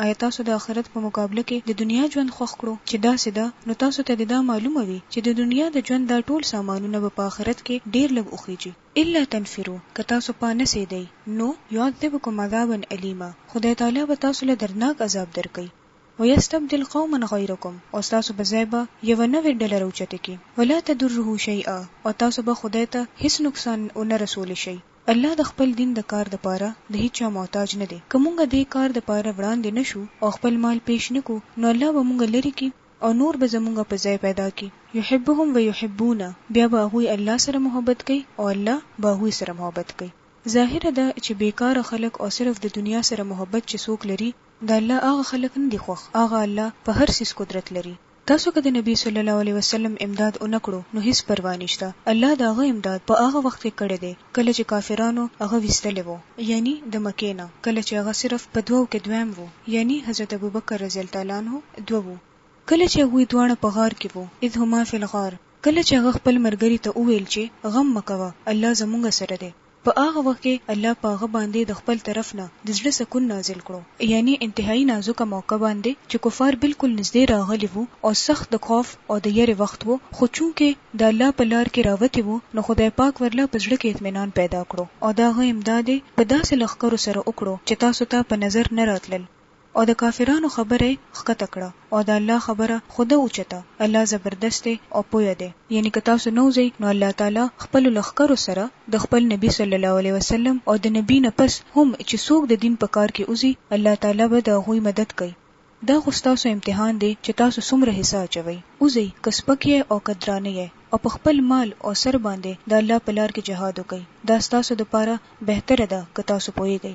ایا تاسو د اخرت په مقابله کې د دنیا ژوند خوښ کړو؟ چې داسې ده نو تاسو ته دې دا معلومه وي چې د دنیا د ژوند دا ټول سامانونه به په اخرت کې ډېر لږ وخېژي. الا تنفروا، که تاسو پا نه سې دی نو، يعذبکم عذابا الیما، خدای تعالی به تاسو له دردناک عذاب درکړي. ويستبدل قوما غيرکم او ستاسو په ځای به يوه نوې ډله راوچته کړي ولا تضره شيئا او تاسو به خدای ته هيڅ نقصان و نه رسولی شئ. الله د خپل دين د کار د پاره د هيچا محتاج نه دی که مونږ دې کار د پاره وړاندې نه شو او خپل مال پېش نه کړو نو الله به مونږ لرې کړي او نور به زمونږ په ځای پيدا کړي يحبهم ويحبونه بيا به هغوی الله سره محبت کوي او الله به هغوی سره محبت کوي ظاهره ده چې بې کاره خلک او صرف د دنيا سره محبت چې څوک لري د الله هغه خلک نه دي خوښ، هغه الله په هر څیز قدرت لري. تاسو که د نبي صلی الله علیه وسلم امداد ونه کړو نو هیڅ پروا نشته، الله د هغه امداد په هغه وخت کې کړی دی کله چې کافرانو هغه ویستلی وو، یعنی د مکې نه، کله چې هغه صرف په دوو کې دویم وو، یعنی حضرت ابوبکر رضی الله تعالی عنه دوه وو. کله چې هغوی دواړه په غار کې وو، اذ هما فی الغار، کله چې هغه خپل ملګري ته وویل چې، غم مه کوه، الله زمونږ سره دی، په هغه وخت کې الله په هغه باندې د خپل طرف نه د زړه سکون نازل کړو يعنې انتهايي نازکه موقع باندې چې کفار بلکل نزدې راغلي وو او سخت د خوف او د يرې وخت وو خو چونکه د الله په لار کې راوتي وو نو خدای پاک ورله په زړه کې اطمينان پيدا کړو او د هغه امداد يې په داسې لښکرو سره وکړو چې تاسو ته په نظر نه راتلل او د کافرانو خبره یې ښکته کړه او د الله خبره خو ده اوچته، الله زبردست دی او پوه دی. یعنې که تاسو نه وځئ نو الله تعالی خپلو لښکرو سره د خپل نبي صلی الله علیه وسلم او د نبي نه پس هم چې څوک د دین په کار کې وځي الله تعالی به د هغوی مدد کوي، دا خو ستاسو امتحان دی چې تاسو څومره حصه اچوئ، وځئ که سپک یئ او که درانه یئ او په خپل مال او سر باندې د الله په لار کې جهاد وکړئ، دا ستاسو دپاره بهتره ده که تاسو پوهېږئ.